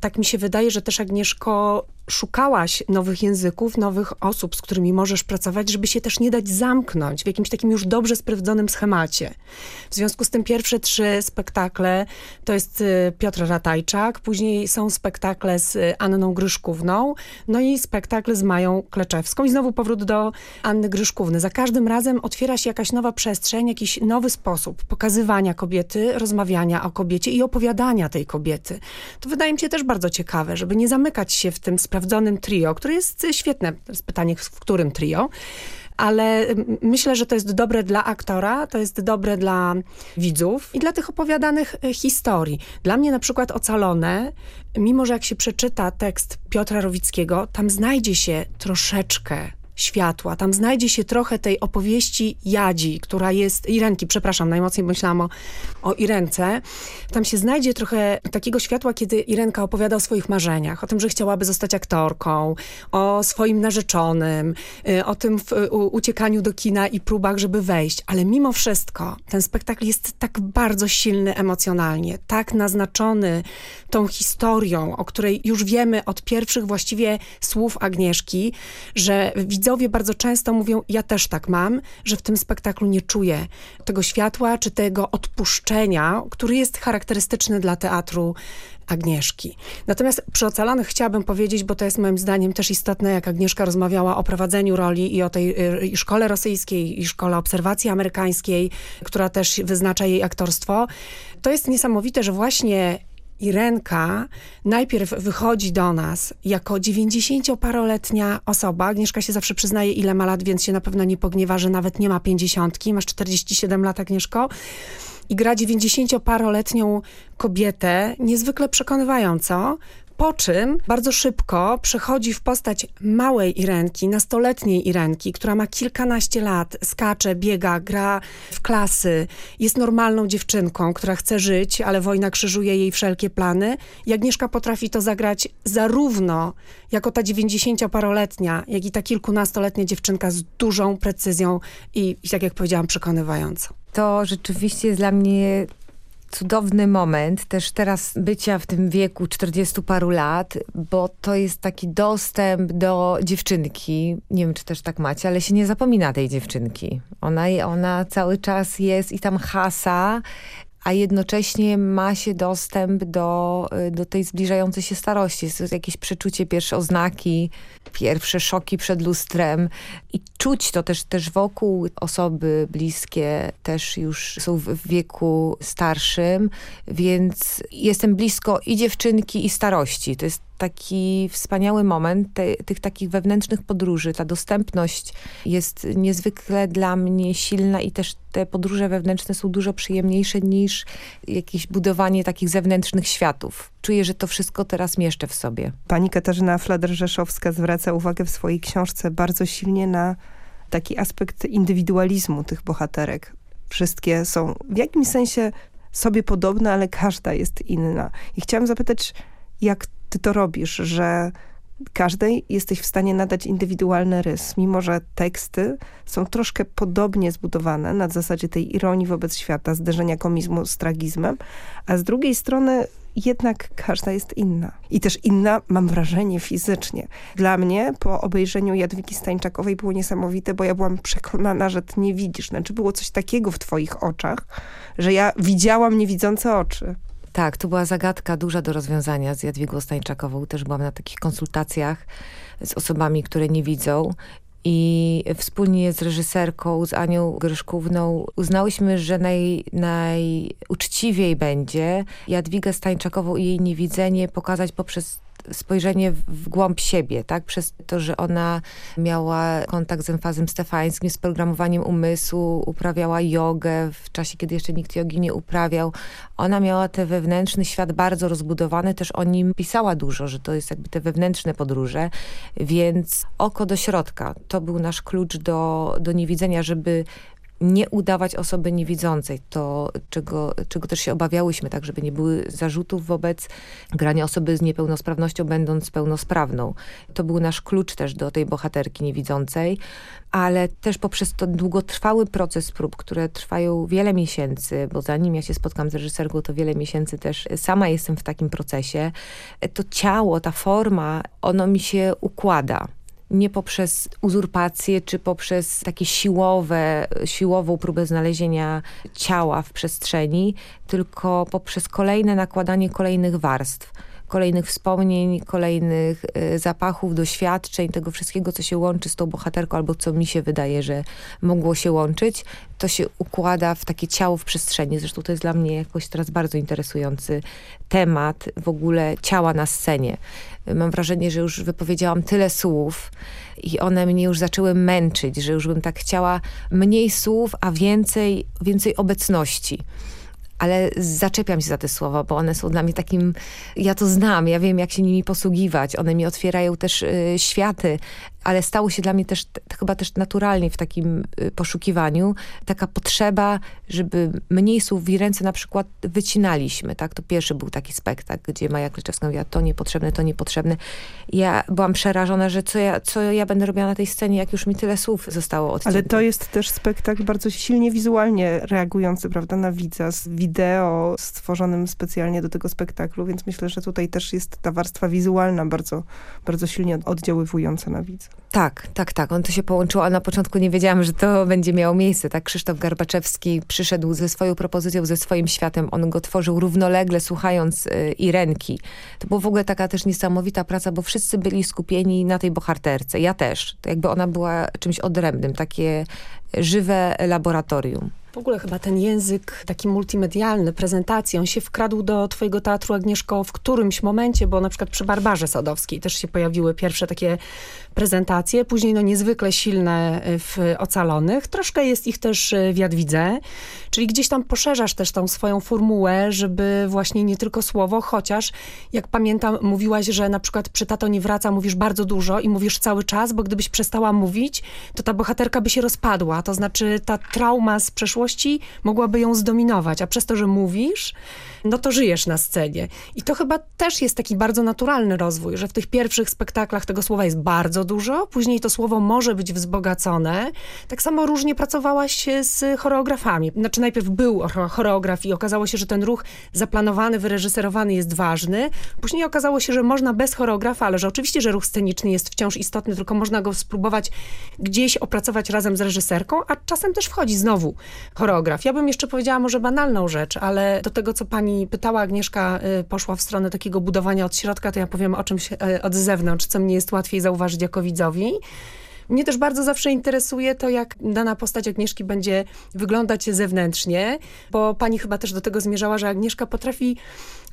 tak mi się wydaje, że też Agnieszko szukałaś nowych języków, nowych osób, z którymi możesz pracować, żeby się też nie dać zamknąć w jakimś takim już dobrze sprawdzonym schemacie. W związku z tym pierwsze trzy spektakle to jest y, Piotr Ratajczak, później są spektakle z y, Anną Gryszkówną, no i spektakl z Mają Kleczewską i znowu powrót do Anny Gryszkówny. Za każdym razem otwiera się jakaś nowa przestrzeń, jakiś nowy sposób pokazywania kobiety, rozmawiania o kobiecie i opowiadania tej kobiety. To wydaje mi się też bardzo ciekawe, żeby nie zamykać się w tym sprawdzonym trio, które jest świetne. To jest pytanie, w którym trio ale myślę, że to jest dobre dla aktora, to jest dobre dla widzów i dla tych opowiadanych e, historii. Dla mnie na przykład Ocalone, mimo że jak się przeczyta tekst Piotra Rowickiego, tam znajdzie się troszeczkę światła. Tam znajdzie się trochę tej opowieści Jadzi, która jest, Irenki, przepraszam, najmocniej myślałam o, o Irence. Tam się znajdzie trochę takiego światła, kiedy Irenka opowiada o swoich marzeniach, o tym, że chciałaby zostać aktorką, o swoim narzeczonym, y, o tym w, uciekaniu do kina i próbach, żeby wejść. Ale mimo wszystko ten spektakl jest tak bardzo silny emocjonalnie, tak naznaczony tą historią, o której już wiemy od pierwszych właściwie słów Agnieszki, że widzę widzowie bardzo często mówią, ja też tak mam, że w tym spektaklu nie czuję tego światła, czy tego odpuszczenia, który jest charakterystyczny dla teatru Agnieszki. Natomiast przy Ocalanych chciałabym powiedzieć, bo to jest moim zdaniem też istotne, jak Agnieszka rozmawiała o prowadzeniu roli i o tej y, i szkole rosyjskiej, i szkole obserwacji amerykańskiej, która też wyznacza jej aktorstwo. To jest niesamowite, że właśnie Irenka najpierw wychodzi do nas jako 90-paroletnia osoba. Agnieszka się zawsze przyznaje, ile ma lat, więc się na pewno nie pogniewa, że nawet nie ma 50. Masz 47 lat, Agnieszko. I gra 90-paroletnią kobietę, niezwykle przekonywająco, po czym bardzo szybko przechodzi w postać małej Irenki, nastoletniej Irenki, która ma kilkanaście lat, skacze, biega, gra w klasy, jest normalną dziewczynką, która chce żyć, ale wojna krzyżuje jej wszelkie plany. I potrafi to zagrać zarówno jako ta dziewięćdziesięcioparoletnia, jak i ta kilkunastoletnia dziewczynka z dużą precyzją i, i tak jak powiedziałam, przekonywająco. To rzeczywiście jest dla mnie cudowny moment też teraz bycia w tym wieku 40 paru lat, bo to jest taki dostęp do dziewczynki. Nie wiem, czy też tak macie, ale się nie zapomina tej dziewczynki. Ona, ona cały czas jest i tam hasa, a jednocześnie ma się dostęp do, do tej zbliżającej się starości. Jest jakieś przeczucie, pierwsze oznaki, pierwsze szoki przed lustrem i czuć to też, też wokół osoby bliskie też już są w wieku starszym, więc jestem blisko i dziewczynki i starości. To jest taki wspaniały moment te, tych takich wewnętrznych podróży. Ta dostępność jest niezwykle dla mnie silna i też te podróże wewnętrzne są dużo przyjemniejsze niż jakieś budowanie takich zewnętrznych światów. Czuję, że to wszystko teraz mieszczę w sobie. Pani Katarzyna Flader-Rzeszowska zwraca uwagę w swojej książce bardzo silnie na taki aspekt indywidualizmu tych bohaterek. Wszystkie są w jakimś sensie sobie podobne, ale każda jest inna. I chciałam zapytać, jak ty to robisz, że każdej jesteś w stanie nadać indywidualny rys, mimo że teksty są troszkę podobnie zbudowane na zasadzie tej ironii wobec świata, zderzenia komizmu z tragizmem, a z drugiej strony jednak każda jest inna. I też inna, mam wrażenie, fizycznie. Dla mnie po obejrzeniu Jadwigi Stańczakowej było niesamowite, bo ja byłam przekonana, że ty nie widzisz. Znaczy było coś takiego w twoich oczach, że ja widziałam niewidzące oczy. Tak, to była zagadka duża do rozwiązania z Jadwigą Stańczakową. Też byłam na takich konsultacjach z osobami, które nie widzą i wspólnie z reżyserką, z Anią Gryszkówną uznałyśmy, że naj, najuczciwiej będzie Jadwigę Stańczakową i jej niewidzenie pokazać poprzez spojrzenie w głąb siebie, tak? Przez to, że ona miała kontakt z emfazem stefańskim, z programowaniem umysłu, uprawiała jogę w czasie, kiedy jeszcze nikt jogi nie uprawiał. Ona miała ten wewnętrzny świat bardzo rozbudowany, też o nim pisała dużo, że to jest jakby te wewnętrzne podróże, więc oko do środka. To był nasz klucz do, do niewidzenia, żeby nie udawać osoby niewidzącej, to czego, czego też się obawiałyśmy, tak żeby nie były zarzutów wobec grania osoby z niepełnosprawnością, będąc pełnosprawną. To był nasz klucz też do tej bohaterki niewidzącej, ale też poprzez to długotrwały proces prób, które trwają wiele miesięcy, bo zanim ja się spotkam z reżyserką, to wiele miesięcy też sama jestem w takim procesie, to ciało, ta forma, ono mi się układa nie poprzez uzurpację, czy poprzez takie siłowe, siłową próbę znalezienia ciała w przestrzeni, tylko poprzez kolejne nakładanie kolejnych warstw kolejnych wspomnień, kolejnych y, zapachów, doświadczeń, tego wszystkiego, co się łączy z tą bohaterką, albo co mi się wydaje, że mogło się łączyć, to się układa w takie ciało w przestrzeni. Zresztą to jest dla mnie jakoś teraz bardzo interesujący temat w ogóle ciała na scenie. Mam wrażenie, że już wypowiedziałam tyle słów i one mnie już zaczęły męczyć, że już bym tak chciała mniej słów, a więcej, więcej obecności. Ale zaczepiam się za te słowa, bo one są dla mnie takim, ja to znam, ja wiem jak się nimi posługiwać, one mi otwierają też y, światy, ale stało się dla mnie też chyba też naturalnie w takim y, poszukiwaniu taka potrzeba, żeby mniej słów w ręce na przykład wycinaliśmy, tak? To pierwszy był taki spektakl, gdzie Maja Klyczewska mówiła to niepotrzebne, to niepotrzebne. Ja byłam przerażona, że co ja, co ja będę robiła na tej scenie, jak już mi tyle słów zostało odcięte. Ale to jest też spektakl bardzo silnie wizualnie reagujący, prawda, na widza, z wideo stworzonym specjalnie do tego spektaklu, więc myślę, że tutaj też jest ta warstwa wizualna bardzo, bardzo silnie oddziaływująca na widza. Tak, tak, tak. On to się połączyło, a na początku nie wiedziałam, że to będzie miało miejsce. Tak, Krzysztof Garbaczewski przyszedł ze swoją propozycją, ze swoim światem. On go tworzył równolegle, słuchając y, Irenki. To była w ogóle taka też niesamowita praca, bo wszyscy byli skupieni na tej bohaterce. Ja też. To jakby ona była czymś odrębnym, takie żywe laboratorium. W ogóle chyba ten język taki multimedialny, prezentacji, on się wkradł do twojego teatru, Agnieszko, w którymś momencie, bo na przykład przy Barbarze Sadowskiej też się pojawiły pierwsze takie prezentacje, później no niezwykle silne w Ocalonych, troszkę jest ich też w Jadwidze, czyli gdzieś tam poszerzasz też tą swoją formułę, żeby właśnie nie tylko słowo, chociaż jak pamiętam, mówiłaś, że na przykład przy Tato nie wraca mówisz bardzo dużo i mówisz cały czas, bo gdybyś przestała mówić, to ta bohaterka by się rozpadła, to znaczy ta trauma z przeszłości przeszłości mogłaby ją zdominować, a przez to, że mówisz, no to żyjesz na scenie. I to chyba też jest taki bardzo naturalny rozwój, że w tych pierwszych spektaklach tego słowa jest bardzo dużo, później to słowo może być wzbogacone. Tak samo różnie pracowałaś z choreografami. Znaczy najpierw był choreograf i okazało się, że ten ruch zaplanowany, wyreżyserowany jest ważny. Później okazało się, że można bez choreografa, ale że oczywiście, że ruch sceniczny jest wciąż istotny, tylko można go spróbować gdzieś opracować razem z reżyserką, a czasem też wchodzi znowu choreograf. Ja bym jeszcze powiedziała może banalną rzecz, ale do tego, co pani pytała, Agnieszka y, poszła w stronę takiego budowania od środka, to ja powiem o czymś y, od zewnątrz, co mnie jest łatwiej zauważyć jako widzowi. Mnie też bardzo zawsze interesuje to, jak dana postać Agnieszki będzie wyglądać zewnętrznie, bo pani chyba też do tego zmierzała, że Agnieszka potrafi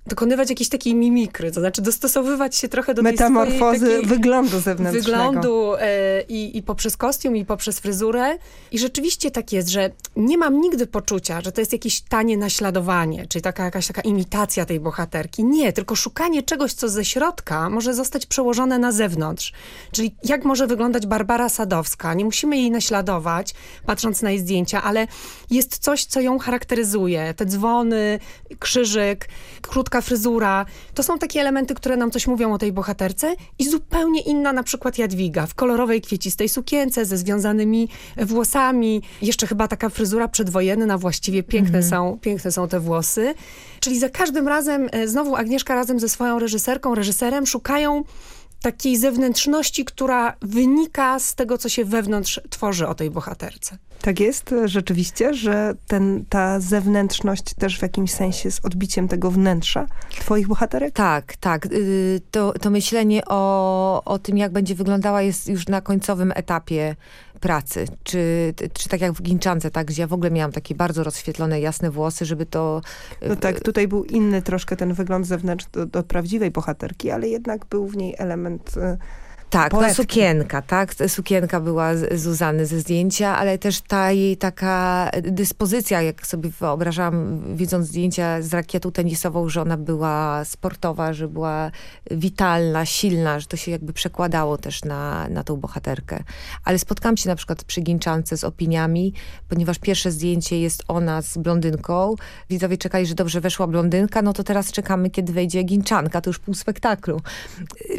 dokonywać jakiejś takiej mimikry, to znaczy dostosowywać się trochę do Metamorfozy tej swojej, wyglądu zewnętrznego. Wyglądu e, i, i poprzez kostium, i poprzez fryzurę. I rzeczywiście tak jest, że nie mam nigdy poczucia, że to jest jakieś tanie naśladowanie, czyli taka jakaś taka imitacja tej bohaterki. Nie, tylko szukanie czegoś, co ze środka może zostać przełożone na zewnątrz. Czyli jak może wyglądać Barbara Sadowska. Nie musimy jej naśladować, patrząc na jej zdjęcia, ale jest coś, co ją charakteryzuje. Te dzwony, krzyżyk, krótka krótka fryzura. To są takie elementy, które nam coś mówią o tej bohaterce i zupełnie inna na przykład Jadwiga w kolorowej kwiecistej sukience ze związanymi włosami. Jeszcze chyba taka fryzura przedwojenna, właściwie piękne, mhm. są, piękne są te włosy. Czyli za każdym razem, e, znowu Agnieszka razem ze swoją reżyserką, reżyserem szukają takiej zewnętrzności, która wynika z tego, co się wewnątrz tworzy o tej bohaterce. Tak jest rzeczywiście, że ten, ta zewnętrzność też w jakimś sensie jest odbiciem tego wnętrza twoich bohaterek? Tak, tak. Y, to, to myślenie o, o tym, jak będzie wyglądała jest już na końcowym etapie pracy. Czy, czy tak jak w Ginczance, tak, gdzie ja w ogóle miałam takie bardzo rozświetlone, jasne włosy, żeby to... No tak, tutaj był inny troszkę ten wygląd zewnętrzny do, do prawdziwej bohaterki, ale jednak był w niej element y, tak, poetki. sukienka, tak? Sukienka była Zuzany ze zdjęcia, ale też ta jej taka dyspozycja, jak sobie wyobrażam, widząc zdjęcia z rakietą tenisową, że ona była sportowa, że była witalna, silna, że to się jakby przekładało też na, na tą bohaterkę. Ale spotkałam się na przykład przy Ginczance z opiniami, ponieważ pierwsze zdjęcie jest ona z blondynką. Widzowie czekali, że dobrze weszła blondynka, no to teraz czekamy, kiedy wejdzie Ginczanka, to już pół spektaklu.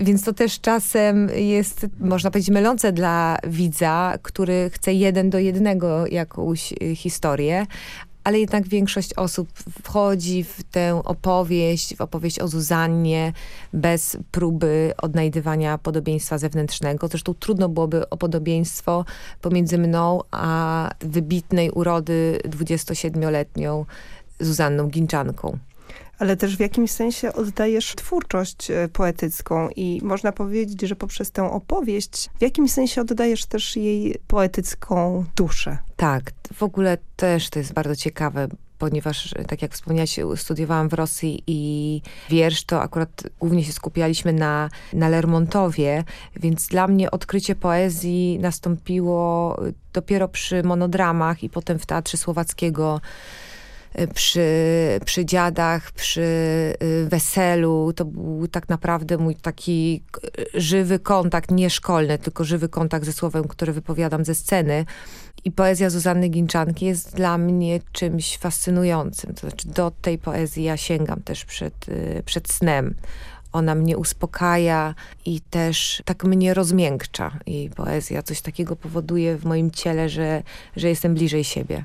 Więc to też czasem jest, można powiedzieć, mylące dla widza, który chce jeden do jednego jakąś y, historię, ale jednak większość osób wchodzi w tę opowieść, w opowieść o Zuzannie, bez próby odnajdywania podobieństwa zewnętrznego. Zresztą trudno byłoby o podobieństwo pomiędzy mną a wybitnej urody 27-letnią Zuzanną Ginczanką ale też w jakimś sensie oddajesz twórczość e, poetycką i można powiedzieć, że poprzez tę opowieść w jakimś sensie oddajesz też jej poetycką duszę. Tak, w ogóle też to jest bardzo ciekawe, ponieważ, tak jak wspomniałaś, studiowałam w Rosji i wiersz, to akurat głównie się skupialiśmy na, na Lermontowie, więc dla mnie odkrycie poezji nastąpiło dopiero przy monodramach i potem w Teatrze Słowackiego przy, przy dziadach, przy y, weselu. To był tak naprawdę mój taki żywy kontakt, nie szkolny, tylko żywy kontakt ze słowem, które wypowiadam ze sceny. I poezja Zuzanny Ginczanki jest dla mnie czymś fascynującym. To znaczy do tej poezji ja sięgam też przed, y, przed snem. Ona mnie uspokaja i też tak mnie rozmiękcza. Jej poezja coś takiego powoduje w moim ciele, że, że jestem bliżej siebie.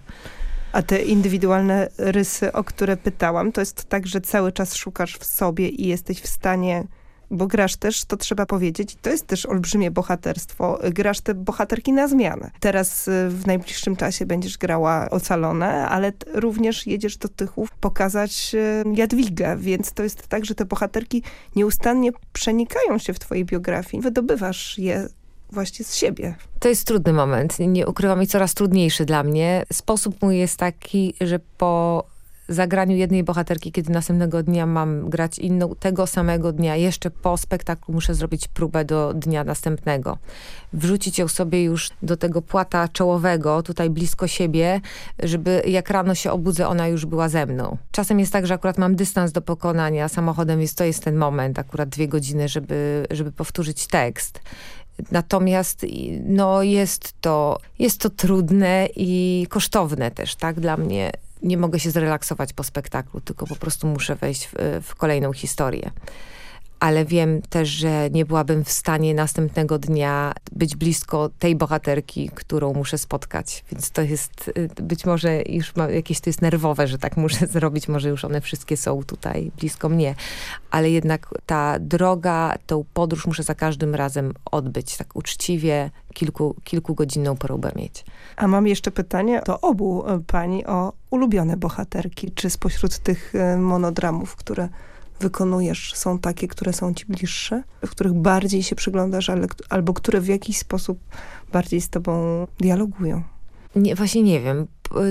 A te indywidualne rysy, o które pytałam, to jest tak, że cały czas szukasz w sobie i jesteś w stanie bo grasz też, to trzeba powiedzieć, to jest też olbrzymie bohaterstwo, grasz te bohaterki na zmianę. Teraz y, w najbliższym czasie będziesz grała Ocalone, ale również jedziesz do Tychów pokazać y, Jadwigę, więc to jest tak, że te bohaterki nieustannie przenikają się w twojej biografii. Wydobywasz je właśnie z siebie. To jest trudny moment. Nie ukrywam i coraz trudniejszy dla mnie. Sposób mój jest taki, że po zagraniu jednej bohaterki, kiedy następnego dnia mam grać inną, tego samego dnia, jeszcze po spektaklu muszę zrobić próbę do dnia następnego. Wrzucić ją sobie już do tego płata czołowego, tutaj blisko siebie, żeby jak rano się obudzę, ona już była ze mną. Czasem jest tak, że akurat mam dystans do pokonania samochodem, więc to jest ten moment, akurat dwie godziny, żeby, żeby powtórzyć tekst. Natomiast no, jest, to, jest to trudne i kosztowne też, tak, dla mnie. Nie mogę się zrelaksować po spektaklu, tylko po prostu muszę wejść w, w kolejną historię ale wiem też, że nie byłabym w stanie następnego dnia być blisko tej bohaterki, którą muszę spotkać. Więc to jest y, być może już ma, jakieś to jest nerwowe, że tak muszę *laughs* zrobić. Może już one wszystkie są tutaj blisko mnie. Ale jednak ta droga, tą podróż muszę za każdym razem odbyć. Tak uczciwie, kilku, kilkugodzinną próbę mieć. A mam jeszcze pytanie do obu y, pani o ulubione bohaterki. Czy spośród tych y, monodramów, które wykonujesz, są takie, które są ci bliższe, w których bardziej się przyglądasz, ale, albo które w jakiś sposób bardziej z tobą dialogują? Nie, właśnie nie wiem.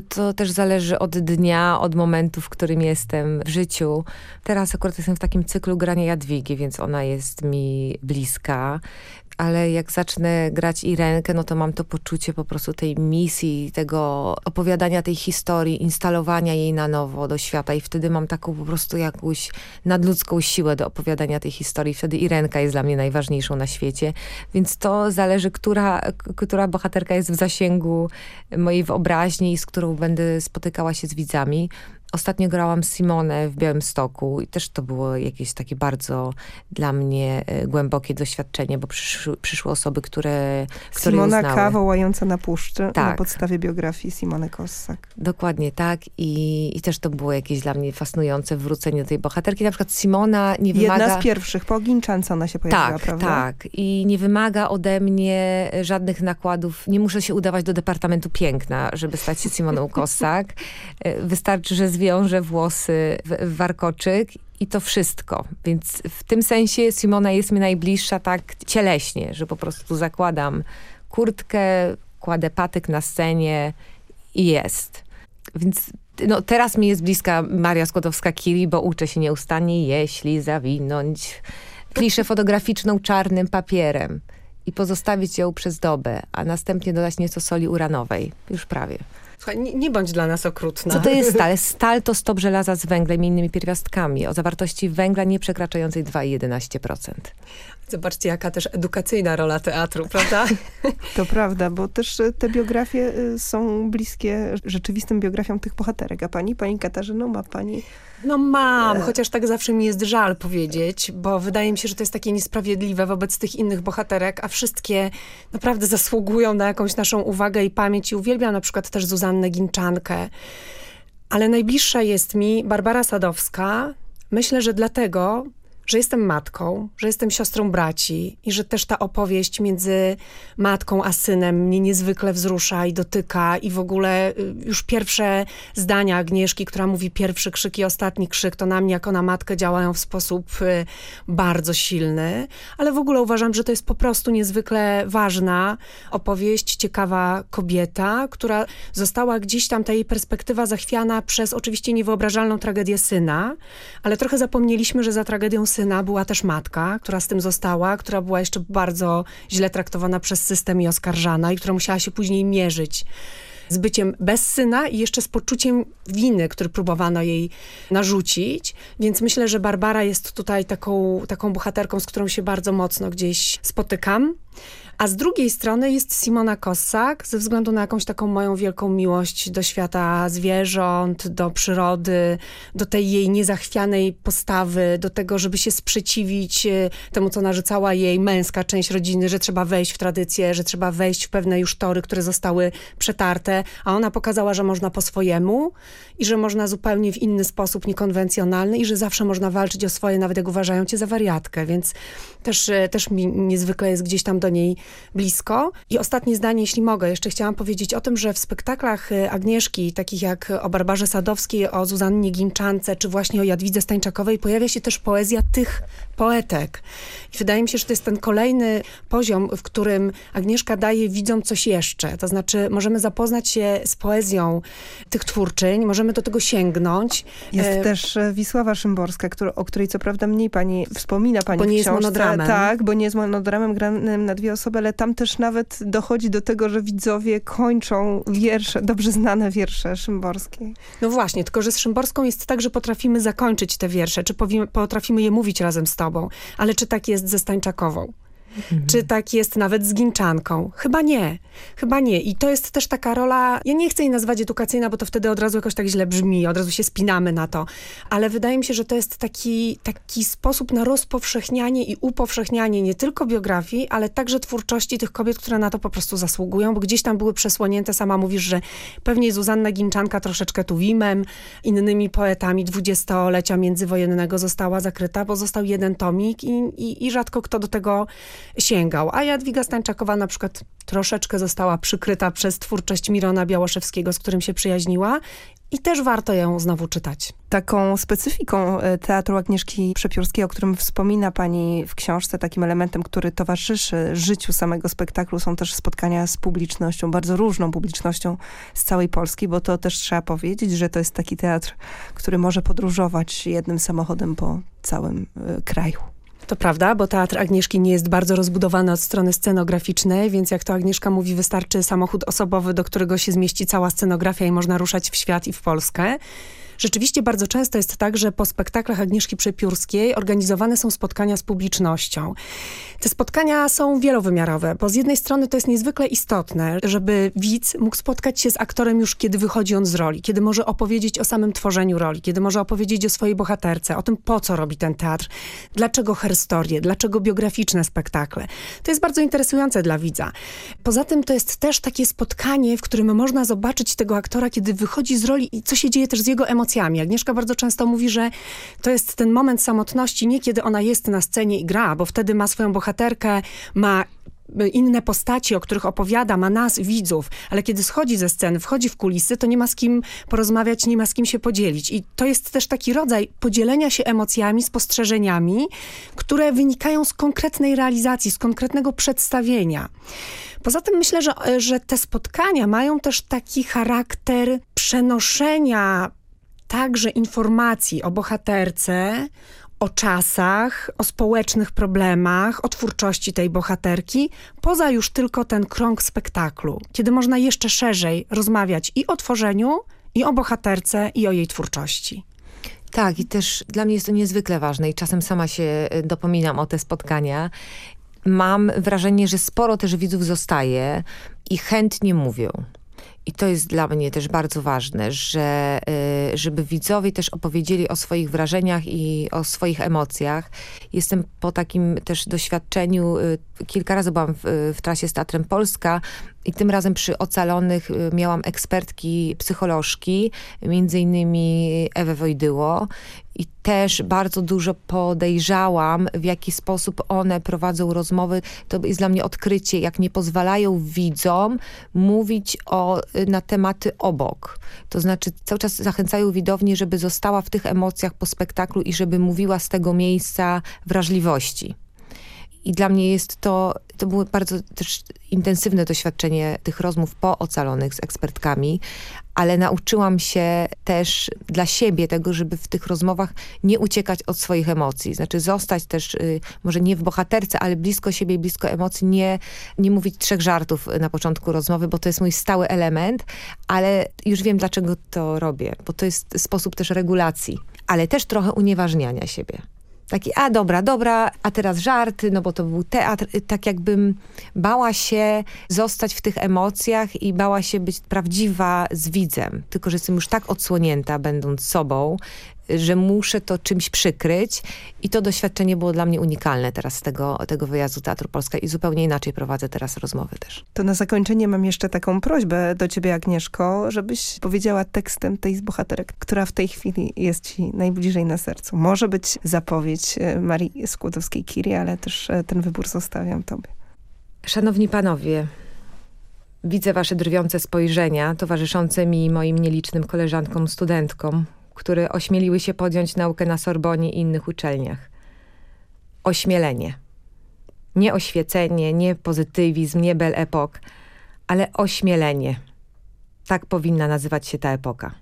To też zależy od dnia, od momentu, w którym jestem w życiu. Teraz akurat jestem w takim cyklu grania Jadwigi, więc ona jest mi bliska ale jak zacznę grać Irenkę, no to mam to poczucie po prostu tej misji, tego opowiadania tej historii, instalowania jej na nowo do świata. I wtedy mam taką po prostu jakąś nadludzką siłę do opowiadania tej historii. Wtedy Irenka jest dla mnie najważniejszą na świecie, więc to zależy, która, która bohaterka jest w zasięgu mojej wyobraźni i z którą będę spotykała się z widzami Ostatnio grałam Simonę w Białymstoku i też to było jakieś takie bardzo dla mnie e, głębokie doświadczenie, bo przyszły, przyszły osoby, które, które Simona. K. wołająca na puszczy na Tak. podstawie biografii Simony Kossak. Dokładnie tak I, i też to było jakieś dla mnie fascynujące wrócenie do tej bohaterki. Na przykład Simona nie wymaga... Jedna z pierwszych, po Ginczance ona się pojawiła, Tak, prawda? tak. I nie wymaga ode mnie żadnych nakładów. Nie muszę się udawać do Departamentu Piękna, żeby stać się Simoną Kossak. E, Wystarczy, że zwiążę włosy w, w warkoczyk i to wszystko. Więc w tym sensie Simona jest mi najbliższa tak cieleśnie, że po prostu zakładam kurtkę, kładę patyk na scenie i jest. Więc no, teraz mi jest bliska Maria Skłodowska-Curie, bo uczę się nieustannie, jeśli zawinąć kliszę fotograficzną czarnym papierem i pozostawić ją przez dobę, a następnie dodać nieco soli uranowej. Już prawie. Słuchaj, nie, nie bądź dla nas okrutna. Co to jest stal? Stal to stop żelaza z węglem i innymi pierwiastkami o zawartości węgla nie przekraczającej 2,11%. Zobaczcie, jaka też edukacyjna rola teatru, prawda? *laughs* To prawda, bo też e, te biografie e, są bliskie rzeczywistym biografiom tych bohaterek. A pani, pani Katarzyno, ma pani... No mam, chociaż tak zawsze mi jest żal powiedzieć, bo wydaje mi się, że to jest takie niesprawiedliwe wobec tych innych bohaterek, a wszystkie naprawdę zasługują na jakąś naszą uwagę i pamięć i uwielbiam na przykład też Zuzannę Ginczankę. Ale najbliższa jest mi Barbara Sadowska. Myślę, że dlatego, że jestem matką, że jestem siostrą braci i że też ta opowieść między matką a synem mnie niezwykle wzrusza i dotyka i w ogóle y, już pierwsze zdania Agnieszki, która mówi pierwszy krzyk i ostatni krzyk, to na mnie jako na matkę działają w sposób y, bardzo silny, ale w ogóle uważam, że to jest po prostu niezwykle ważna opowieść, ciekawa kobieta, która została gdzieś tam, ta jej perspektywa zachwiana przez oczywiście niewyobrażalną tragedię syna, ale trochę zapomnieliśmy, że za tragedią syna była też matka, która z tym została, która była jeszcze bardzo źle traktowana przez system i oskarżana i która musiała się później mierzyć z byciem bez syna i jeszcze z poczuciem winy, który próbowano jej narzucić. Więc myślę, że Barbara jest tutaj taką, taką bohaterką, z którą się bardzo mocno gdzieś spotykam. A z drugiej strony jest Simona Kossak, ze względu na jakąś taką moją wielką miłość do świata zwierząt, do przyrody, do tej jej niezachwianej postawy, do tego, żeby się sprzeciwić e, temu, co narzucała jej męska część rodziny, że trzeba wejść w tradycję, że trzeba wejść w pewne już tory, które zostały przetarte, a ona pokazała, że można po swojemu i że można zupełnie w inny sposób, niekonwencjonalny i że zawsze można walczyć o swoje, nawet jak uważają cię za wariatkę, więc też, e, też mi niezwykle jest gdzieś tam do niej blisko. I ostatnie zdanie, jeśli mogę, jeszcze chciałam powiedzieć o tym, że w spektaklach e, Agnieszki, takich jak o Barbarze Sadowskiej, o Zuzannie Ginczance, czy właśnie o Jadwidze Stańczakowej, pojawia się też poezja tych poetek. I wydaje mi się, że to jest ten kolejny poziom, w którym Agnieszka daje widzom coś jeszcze. To znaczy, możemy zapoznać się z poezją tych twórczyń, możemy do tego sięgnąć. Jest E, też Wisława Szymborska, który, o której co prawda mniej pani wspomina pani Bo nie jest książce. monodramem. Tak, bo nie jest monodramem granym na dwie osoby, ale tam też nawet dochodzi do tego, że widzowie kończą wiersze, dobrze znane wiersze Szymborskiej. No właśnie, tylko że z Szymborską jest tak, że potrafimy zakończyć te wiersze, czy potrafimy je mówić razem z tobą, ale czy tak jest ze Stańczakową? Czy tak jest nawet z Ginczanką? Chyba nie. Chyba nie. I to jest też taka rola, ja nie chcę jej nazwać edukacyjna, bo to wtedy od razu jakoś tak źle brzmi, od razu się spinamy na to. Ale wydaje mi się, że to jest taki, taki sposób na rozpowszechnianie i upowszechnianie nie tylko biografii, ale także twórczości tych kobiet, które na to po prostu zasługują, bo gdzieś tam były przesłonięte, sama mówisz, że pewnie Zuzanna Ginczanka troszeczkę tuwimem, innymi poetami dwudziestolecia międzywojennego została zakryta, bo został jeden tomik i, i, i rzadko kto do tego sięgał. A Jadwiga Stańczakowa na przykład troszeczkę została przykryta przez twórczość Mirona Białoszewskiego, z którym się przyjaźniła i też warto ją znowu czytać. Taką specyfiką e, teatru Agnieszki Przepiórskiej, o którym wspomina pani w książce, takim elementem, który towarzyszy życiu samego spektaklu, są też spotkania z publicznością, bardzo różną publicznością z całej Polski, bo to też trzeba powiedzieć, że to jest taki teatr, który może podróżować jednym samochodem po całym e, kraju. To prawda, bo teatr Agnieszki nie jest bardzo rozbudowany od strony scenograficznej, więc jak to Agnieszka mówi, wystarczy samochód osobowy, do którego się zmieści cała scenografia i można ruszać w świat i w Polskę. Rzeczywiście bardzo często jest tak, że po spektaklach Agnieszki Przepiórskiej organizowane są spotkania z publicznością. Te spotkania są wielowymiarowe, bo z jednej strony to jest niezwykle istotne, żeby widz mógł spotkać się z aktorem już kiedy wychodzi on z roli, kiedy może opowiedzieć o samym tworzeniu roli, kiedy może opowiedzieć o swojej bohaterce, o tym po co robi ten teatr, dlaczego herstorie, dlaczego biograficzne spektakle. To jest bardzo interesujące dla widza. Poza tym to jest też takie spotkanie, w którym można zobaczyć tego aktora, kiedy wychodzi z roli i co się dzieje też z jego emocjami. Agnieszka bardzo często mówi, że to jest ten moment samotności, nie kiedy ona jest na scenie i gra, bo wtedy ma swoją bohaterkę, ma inne postaci, o których opowiada, ma nas, widzów, ale kiedy schodzi ze sceny, wchodzi w kulisy, to nie ma z kim porozmawiać, nie ma z kim się podzielić. I to jest też taki rodzaj podzielenia się emocjami, spostrzeżeniami, które wynikają z konkretnej realizacji, z konkretnego przedstawienia. Poza tym myślę, że, że te spotkania mają też taki charakter przenoszenia także informacji o bohaterce, o czasach, o społecznych problemach, o twórczości tej bohaterki, poza już tylko ten krąg spektaklu, kiedy można jeszcze szerzej rozmawiać i o tworzeniu, i o bohaterce, i o jej twórczości. Tak, i też dla mnie jest to niezwykle ważne i czasem sama się y, dopominam o te spotkania. Mam wrażenie, że sporo też widzów zostaje i chętnie mówią. I to jest dla mnie też bardzo ważne, że y, żeby widzowie też opowiedzieli o swoich wrażeniach i o swoich emocjach. Jestem po takim też doświadczeniu, y, kilka razy byłam w, w trasie z Teatrem Polska i tym razem przy Ocalonych y, miałam ekspertki psycholożki, między innymi Ewę Wojdyło i też bardzo dużo podejrzałam, w jaki sposób one prowadzą rozmowy. To jest dla mnie odkrycie, jak nie pozwalają widzom mówić o, y, na tematy obok. To znaczy cały czas zachęcają widownię, żeby została w tych emocjach po spektaklu i żeby mówiła z tego miejsca wrażliwości. I dla mnie jest to, to było bardzo też intensywne doświadczenie tych rozmów po ocalonych z ekspertkami, ale nauczyłam się też dla siebie tego, żeby w tych rozmowach nie uciekać od swoich emocji. Znaczy zostać też, y, może nie w bohaterce, ale blisko siebie, blisko emocji, nie, nie mówić trzech żartów na początku rozmowy, bo to jest mój stały element, ale już wiem, dlaczego to robię, bo to jest sposób też regulacji, ale też trochę unieważniania siebie. Taki, a dobra, dobra, a teraz żarty, no bo to był teatr. Tak jakbym bała się zostać w tych emocjach i bała się być prawdziwa z widzem. Tylko, że jestem już tak odsłonięta, będąc sobą, że muszę to czymś przykryć i to doświadczenie było dla mnie unikalne teraz z tego, tego wyjazdu Teatru Polska i zupełnie inaczej prowadzę teraz rozmowy też. To na zakończenie mam jeszcze taką prośbę do ciebie Agnieszko, żebyś powiedziała tekstem tej z bohaterek, która w tej chwili jest ci najbliżej na sercu. Może być zapowiedź e, Marii Skłodowskiej-Curie, ale też e, ten wybór zostawiam tobie. Szanowni panowie, widzę wasze drwiące spojrzenia towarzyszące mi i moim nielicznym koleżankom, studentkom, które ośmieliły się podjąć naukę na Sorbonie i innych uczelniach. Ośmielenie. Nie oświecenie, nie pozytywizm, nie bel epok, ale ośmielenie. Tak powinna nazywać się ta epoka.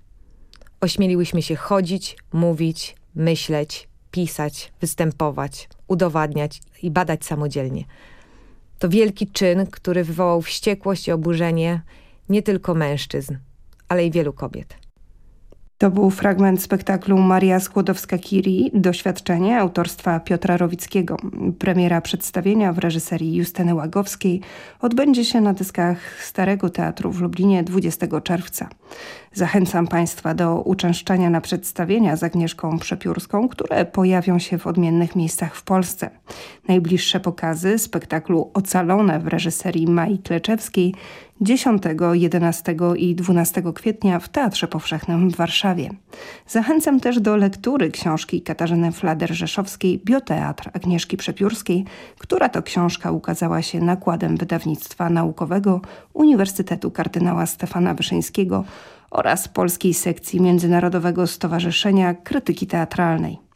Ośmieliłyśmy się chodzić, mówić, myśleć, pisać, występować, udowadniać i badać samodzielnie. To wielki czyn, który wywołał wściekłość i oburzenie nie tylko mężczyzn, ale i wielu kobiet. To był fragment spektaklu Maria Skłodowska-Curie, Doświadczenie autorstwa Piotra Rowickiego. Premiera przedstawienia w reżyserii Justyny Łagowskiej odbędzie się na dyskach Starego Teatru w Lublinie 20 czerwca. Zachęcam Państwa do uczęszczania na przedstawienia z Agnieszką Przepiórską, które pojawią się w odmiennych miejscach w Polsce. Najbliższe pokazy spektaklu Ocalone w reżyserii Mai Kleczewskiej 10, 11 i 12 kwietnia w Teatrze Powszechnym w Warszawie. Zachęcam też do lektury książki Katarzyny Flader-Rzeszowskiej Bioteatr Agnieszki Przepiórskiej, która to książka ukazała się nakładem wydawnictwa naukowego Uniwersytetu Kardynała Stefana Wyszyńskiego oraz Polskiej Sekcji Międzynarodowego Stowarzyszenia Krytyki Teatralnej.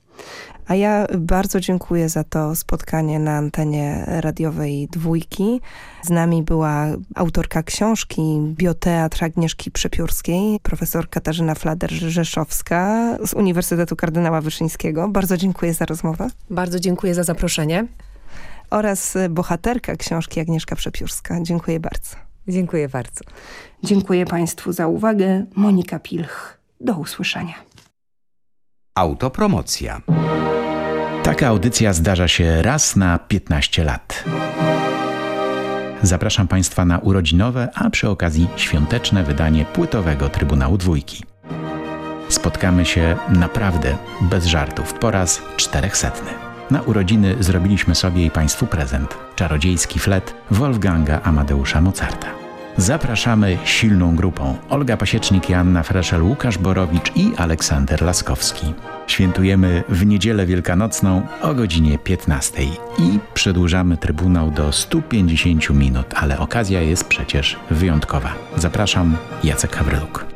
A ja bardzo dziękuję za to spotkanie na antenie radiowej Dwójki. Z nami była autorka książki Bioteatr Agnieszki Przepiórskiej, profesor Katarzyna Flader-Rzeszowska z Uniwersytetu Kardynała Wyszyńskiego. Bardzo dziękuję za rozmowę. Bardzo dziękuję za zaproszenie. Oraz bohaterka książki Agnieszka Przepiórska. Dziękuję bardzo. Dziękuję bardzo. Dziękuję Państwu za uwagę. Monika Pilch. Do usłyszenia. Autopromocja. Taka audycja zdarza się raz na 15 lat. Zapraszam Państwa na urodzinowe, a przy okazji świąteczne wydanie płytowego Trybunału Dwójki. Spotkamy się naprawdę bez żartów po raz czterechsetny. Na urodziny zrobiliśmy sobie i Państwu prezent. Czarodziejski flet Wolfganga Amadeusza Mozarta. Zapraszamy silną grupą. Olga Pasiecznik, Joanna Freszel, Łukasz Borowicz i Aleksander Laskowski. Świętujemy w niedzielę wielkanocną o godzinie 15 i przedłużamy Trybunał do 150 minut, ale okazja jest przecież wyjątkowa. Zapraszam, Jacek Hawryluk.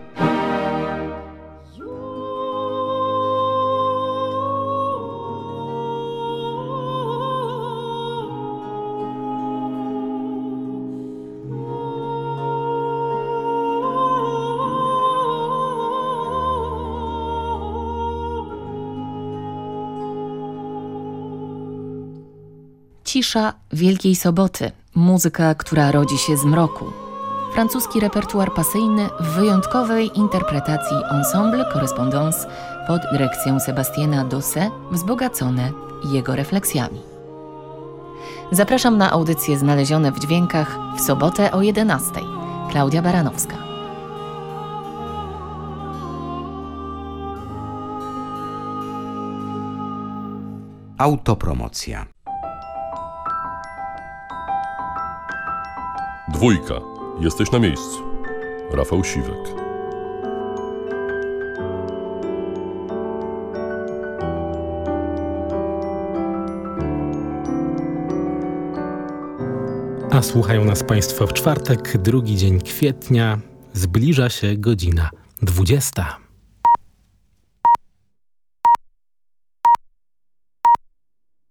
Cisza Wielkiej Soboty. Muzyka, która rodzi się z mroku. Francuski repertuar pasyjny w wyjątkowej interpretacji Ensemble Correspondance pod dyrekcją Sebastiana Dosse, wzbogacone jego refleksjami. Zapraszam na audycje znalezione w dźwiękach w sobotę o 11. Klaudia Baranowska. Autopromocja. Dwójka. Jesteś na miejscu. Rafał Siwek. A słuchają nas Państwo w czwartek, drugi dzień kwietnia. Zbliża się godzina 20.